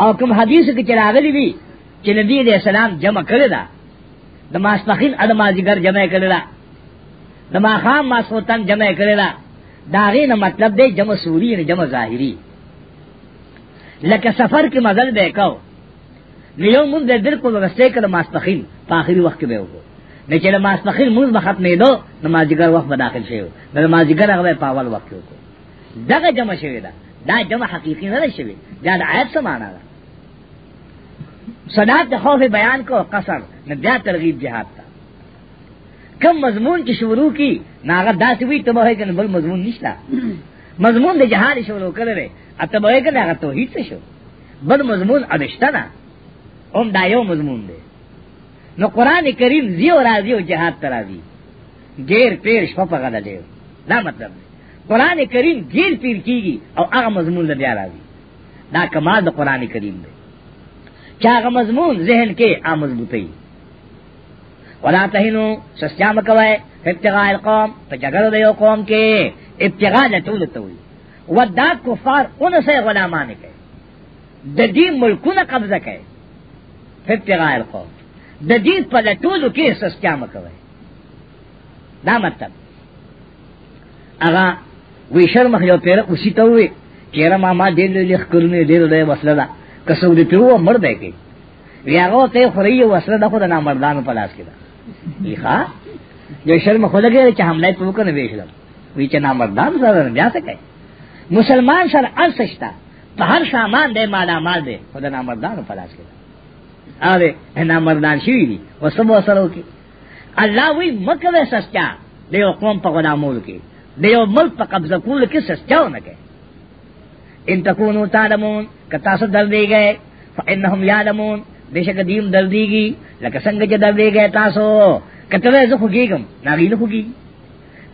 او کوم حدیث کې چې راغلی دی چې نبی دې سلام جمع کړی دا د ماسپخین ادمازیګر جمع کړی دا د ماخام ماسوتن جمع کړی دا داغه نه مطلب دی جمع سوری نه جمع ظاهری لکه سفر کې مزل به کو یو مونږ دې بالکل ورسته کړ ماسپخین په آخري وخت کې به وو نه چې ماسپخین مونږ به ختمې دو نمازګر وخت به داخل شي نمازګر هغه په اول وخت کې وو دغه جمع شوی ده دا جمع حقیقی نه ده شوی دا د آیت څه معنا ده صداقت د خوف بیان کو قصر نه بیا ترغیب جهاد ته کم مضمون کې شروع کی ناغه داسې وی ته به کنه بل مضمون نشته مضمون د جهاد شروع کړل اته به کنه هغه توحید څه شو بل مضمون ادشته نه هم دا یو مضمون دی نو قران کریم زیو راځي او جهاد ترازی غیر پیر شپه غل دی دا مطلب دی قرآن کریم گیر پیر کی گی اور اغا مضمون لیا راضی دا کمال دا قرآن کریم دے چاہ مضمون ذہن کے آ مضبوطی ولا تہنو سسیا مکوائے ابتغاء القوم پہ جگر دیو قوم کے ابتغاء لطولت ہوئی ودا کفار ان سے غلامان کے ددی ملکون قبضہ کے ابتغاء القوم ددی پلٹول کے سسیا مکوائے دا مطلب اگر وی شرم یو پیر اسی ته وی چیرې ما ما دې لې خکرونه دې دې وسله دا کسو دې پیو مړ دی کې وی هغه ته خوري وسله دا خو د نامردانو په لاس کې ده یخه جو شرم خو لګې چې حمله په وکنه ویشل وی چې نامردان سره بیا څه کوي مسلمان سره ارسشتا په هر سامان دې مالا مال دې خو د نامردانو په لاس کې ده اره نامردان شي دي وسمو سره وکي الله وی مکه سستا دیو قوم په غلامول کې دیو ملک پا قبضہ کول کی سسچاو نکے ان تکونو تعلمون کتاس در دے گئے فإنہم یعلمون بے شک دیم در دی گی لکا سنگ چا در دے گئے تاسو کتوے زخو گی گم ناغی نخو گی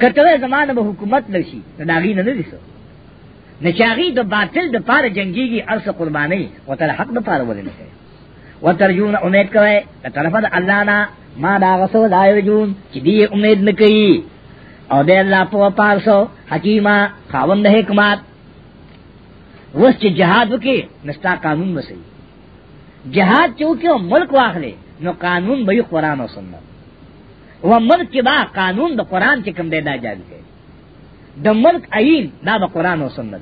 کتوے زمان با حکومت لشی ناغی ننرسو نچاغی دو باطل دو پار جنگی گی عرص قربانی و تر حق دو پار ولن سے و ترجون امید کوئے لطرف دا اللہ نا ما دا غصو دا یرجون چی دی امید نکئی او دے اللہ پو پارسو حکیمہ خاوند حکمات وس چې جهاد وکي نستا قانون وسی جهاد چې وکي ملک واخلي نو قانون به قرآن او سنت و ملک کې با قانون د قرآن چې کوم دی دا جاری کړي د ملک عین دا د قرآن او سنت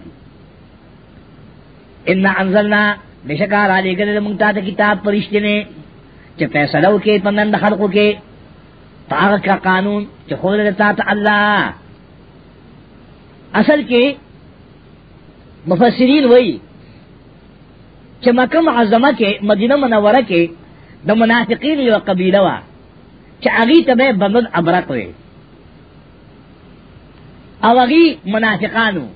ان انزلنا بشکار علی ګل مونږ ته کتاب پرشتنه چې فیصله وکي پندند خلقو کې پاغ کا قانون کہ خود رتا تھا اللہ اصل کے مفسرین وہی کہ مکم عظمہ کے مدینہ منورہ کے دا منافقین یو قبیلہ وا کہ اگی تب بند ابرق وے او اگی منافقانو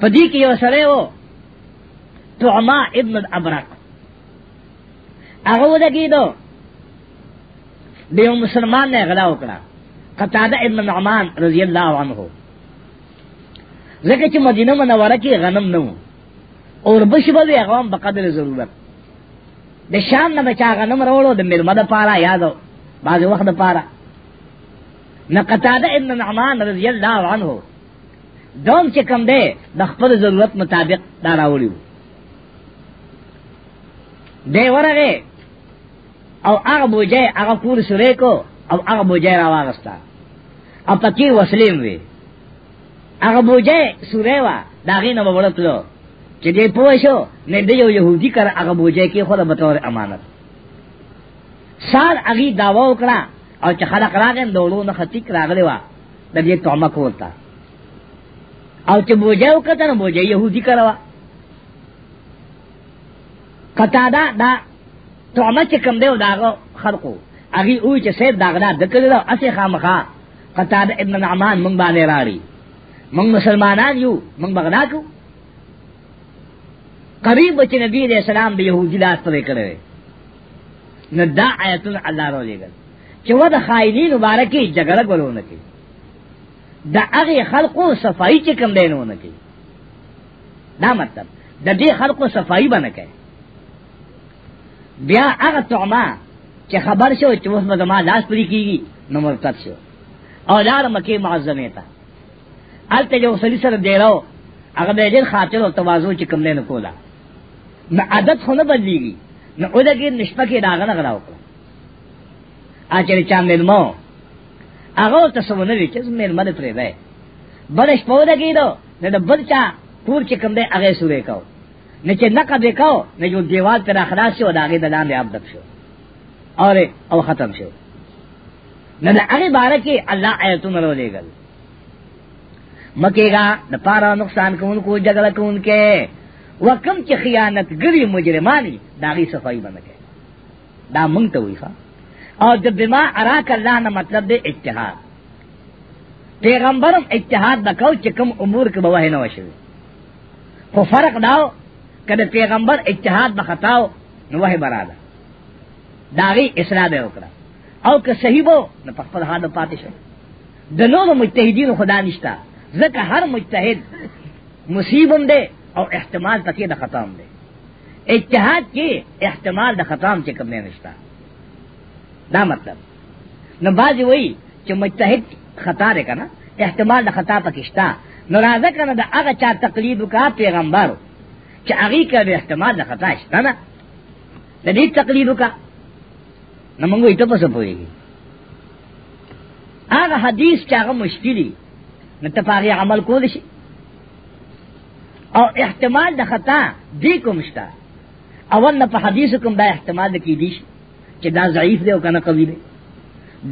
پدی کی یو سرے ہو تو ابن الابرق اگو لگی دو دیو مسلمان نے غلا وکړه قتاده ابن نعمان رضی الله عنه ځکه چې مدینه منوره کې غنم نه اور بش به هغه په قدر ضرورت د شام نه چا غنم راوړو د میلمه د پاره یادو بعض وخت د پاره نه قتاده ابن نعمان رضی الله عنه دوم چې کم دی د خپل ضرورت مطابق دا راوړي دی ورغه او هغه بوجای هغه پور سره کو او هغه بوجای را واغستا او پکې وسلیم وی هغه بوجای سوره وا داغې نه وړتلو چې دې پوه شو نه دې یو يهودي کر هغه بوجای کې خو د بتور امانت سال هغه داوا وکړه او چې خلک راغې دوړو نه ختی راغلی وا د دې تومه کولتا او چې بوجای وکړه نو بوجای يهودي کرا وا کتا دا دا تومه چې کم دی او داغه خلقو هغه او چې سید داغدا دکړل او اسه خامخا قتاده ابن نعمان مونږ باندې راړي مونږ مسلمانان یو مونږ بغدا کو قریب چې نبی دې سلام به يهودي لاس پرې کړې نه دا آیتون الله رو لګل چې ودا خائنین مبارکي جګړه ګلونه کې دا هغه خلقو صفائی چې کم دینونه کې دا مطلب د دې خلقو صفائی باندې کوي بیا هغه تعما چې خبر شو چې محمد ما لاس پوری کیږي نو مرتد شو او لار مکه معظمه ته الته جو سلی سره دیرو هغه به ډیر خاطر او تواضع چې کوم نه کولا نو عادت خو نه بدلیږي نو اودګي نشپه کې داغه نه غلاو کړ اچر چا مېلمو هغه تاسو نه وی چې مېلمه پرې وای بلش په اودګي دو نه بل چا کور چې کوم دی هغه سورې کوو نہ چ لقب کو نہ جو دیوال پر اخلاص شو داغه دلان دی عبادت شو اور او ختم شو نہ نہ اگے بارے کہ اللہ ایتون رو لے گل مکے گا نہ پارا نقصان کو ان کو جگل کو ان کے وکم کی خیانت گری مجرمانی داغی صفائی بن کے دا منگ تو ہوئی اور جب بما اراک اللہ نہ مطلب دے اتحاد پیغمبرم اتحاد نہ کہو چکم امور کے بواہ نہ وشوی کو فرق داؤ کده پیغمبر اجتهاد بخطاو نو وحی برادا داغی اصلاح بے اکرا او که صحیح بو نو پخ پر حالو پاتی شو دنور مجتہدین خدا نشتا ذکر ہر مجتہد مصیبم دے او احتمال پکی دا خطام دے اجتهاد کی احتمال دا خطام چکم نے نشتا دا مطلب نو بازی وئی چې مجتهد خطا دے کنا احتمال دا خطا پکشتا نو رازہ کنا دا اغا چا تقلید کا پیغمبرو چاغی کا بھی احتمال خطا اشتا نا ندی تقلید کا نہ منگو اتو پس پوئے گی آگا حدیث چاغ مشکلی نہ تفاقی عمل کو دشی اور احتمال دا خطا دی کو مشتا اول نہ حدیث کم دا احتمال دا کی دیش کہ دا ضعیف دے او کنا قوی دے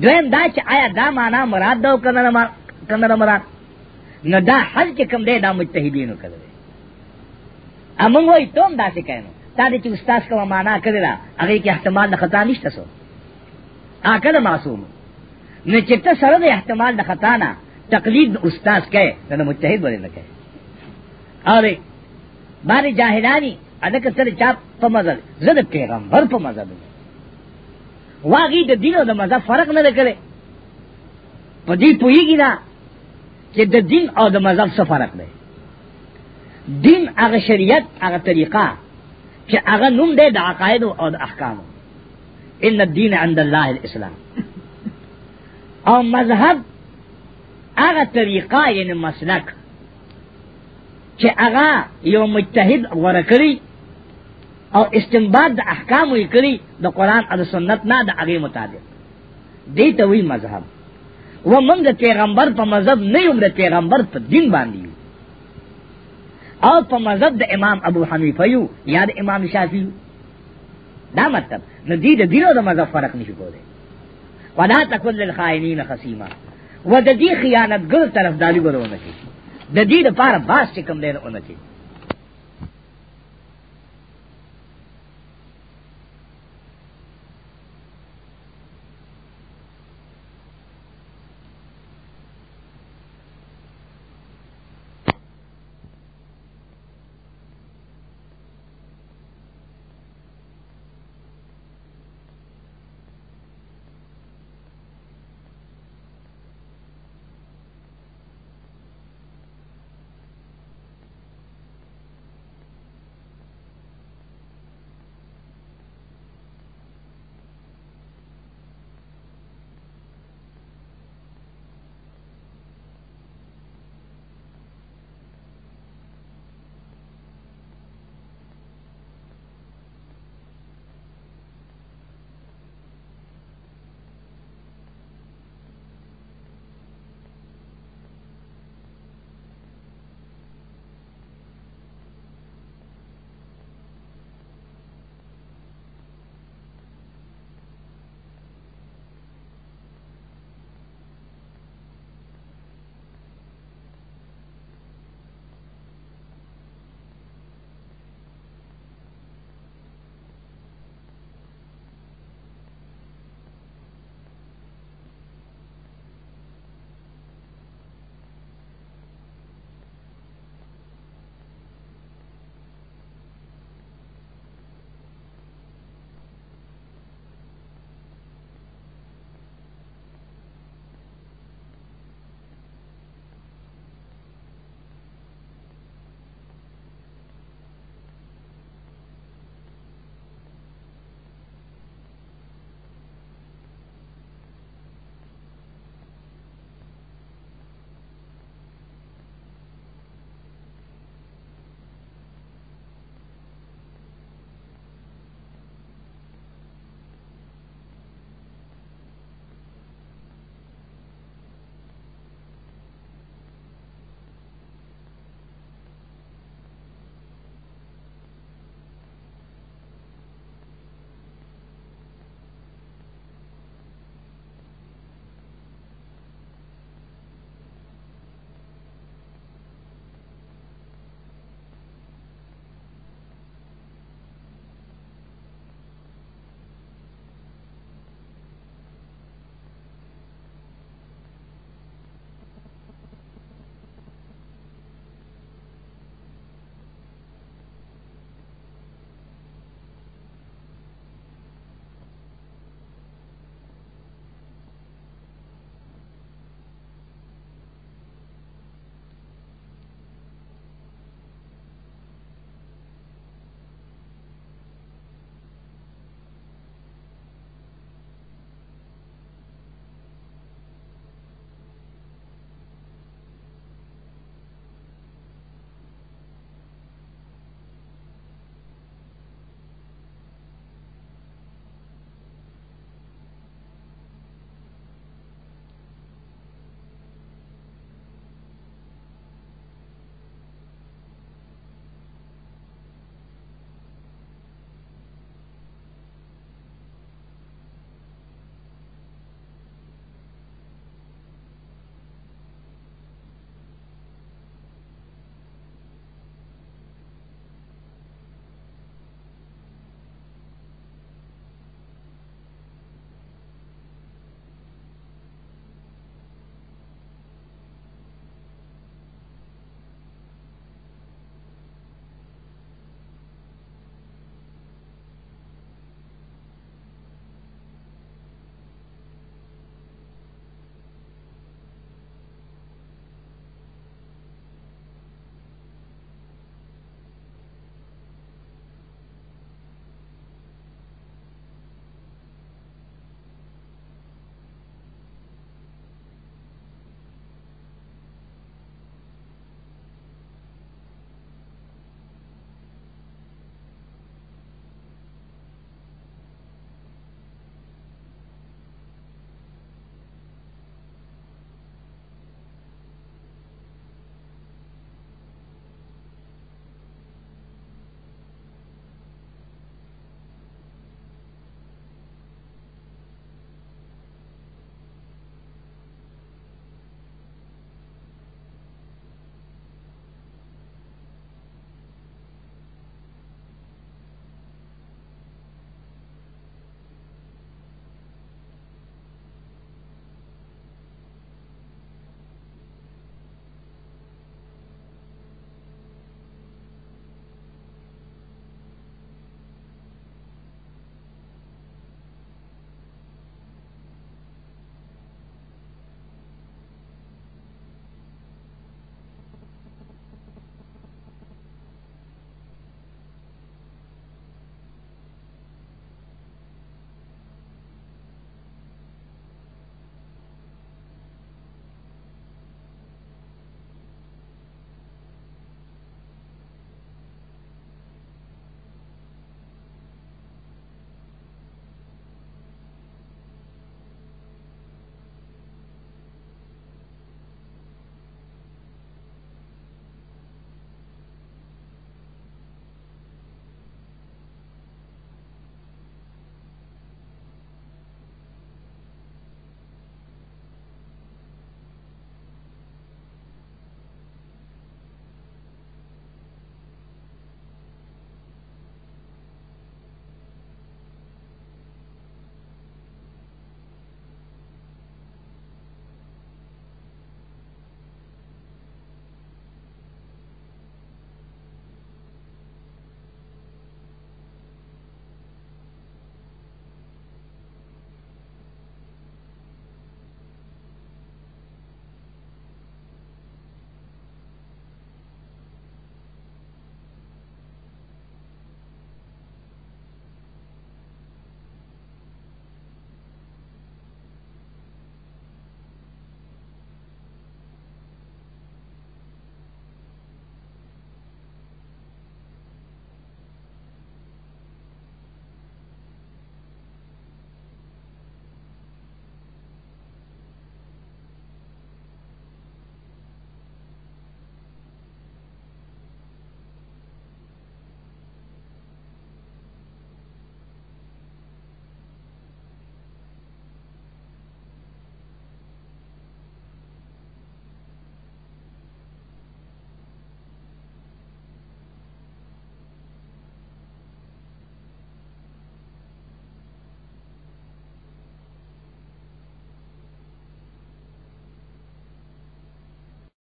دویم دا چې آیا دا معنا مراد دا او کنا مراد نہ دا حل کے کم دے دا مجتہدینو کردے امنګ وای تم داسې کینو تا دې چې استاد کوم معنا کړی را هغه کې احتمال د خطا نشته سو اګه معصوم نه چې ته سره د احتمال د خطا نه تقلید استاد کړي نه مجتهد ولې نه کړي اره باندې جاهلانی الک سره چاپ په مزل زده پیغمبر په مزل واغی د دین او د مزه فرق نه لګره په دې پوېږي نه چې د دین او د مذهب څه فرق دی دین هغه شریعت هغه طریقه چې هغه نوم دی د عقاید او د احکام ان الدین عند الله الاسلام او مذهب هغه طریقه یعنی مسلک چې هغه یو مجتهد غوړه کړی او استنباط د احکام یې کړی د قران او د سنت نه د هغه مطابق دې ته وی مذهب و موږ د پیغمبر په مذهب نه یو د پیغمبر په دین باندې او په مذهب د امام ابو حنیفه یو یا د امام شافعی دا مطلب نو دې د دین او د مذهب فرق نشي کولای ولا تکل للخائنین خصیما و د دې خیانتګر طرف دالی ګرونه کی د دې لپاره باس کوم دینونه کی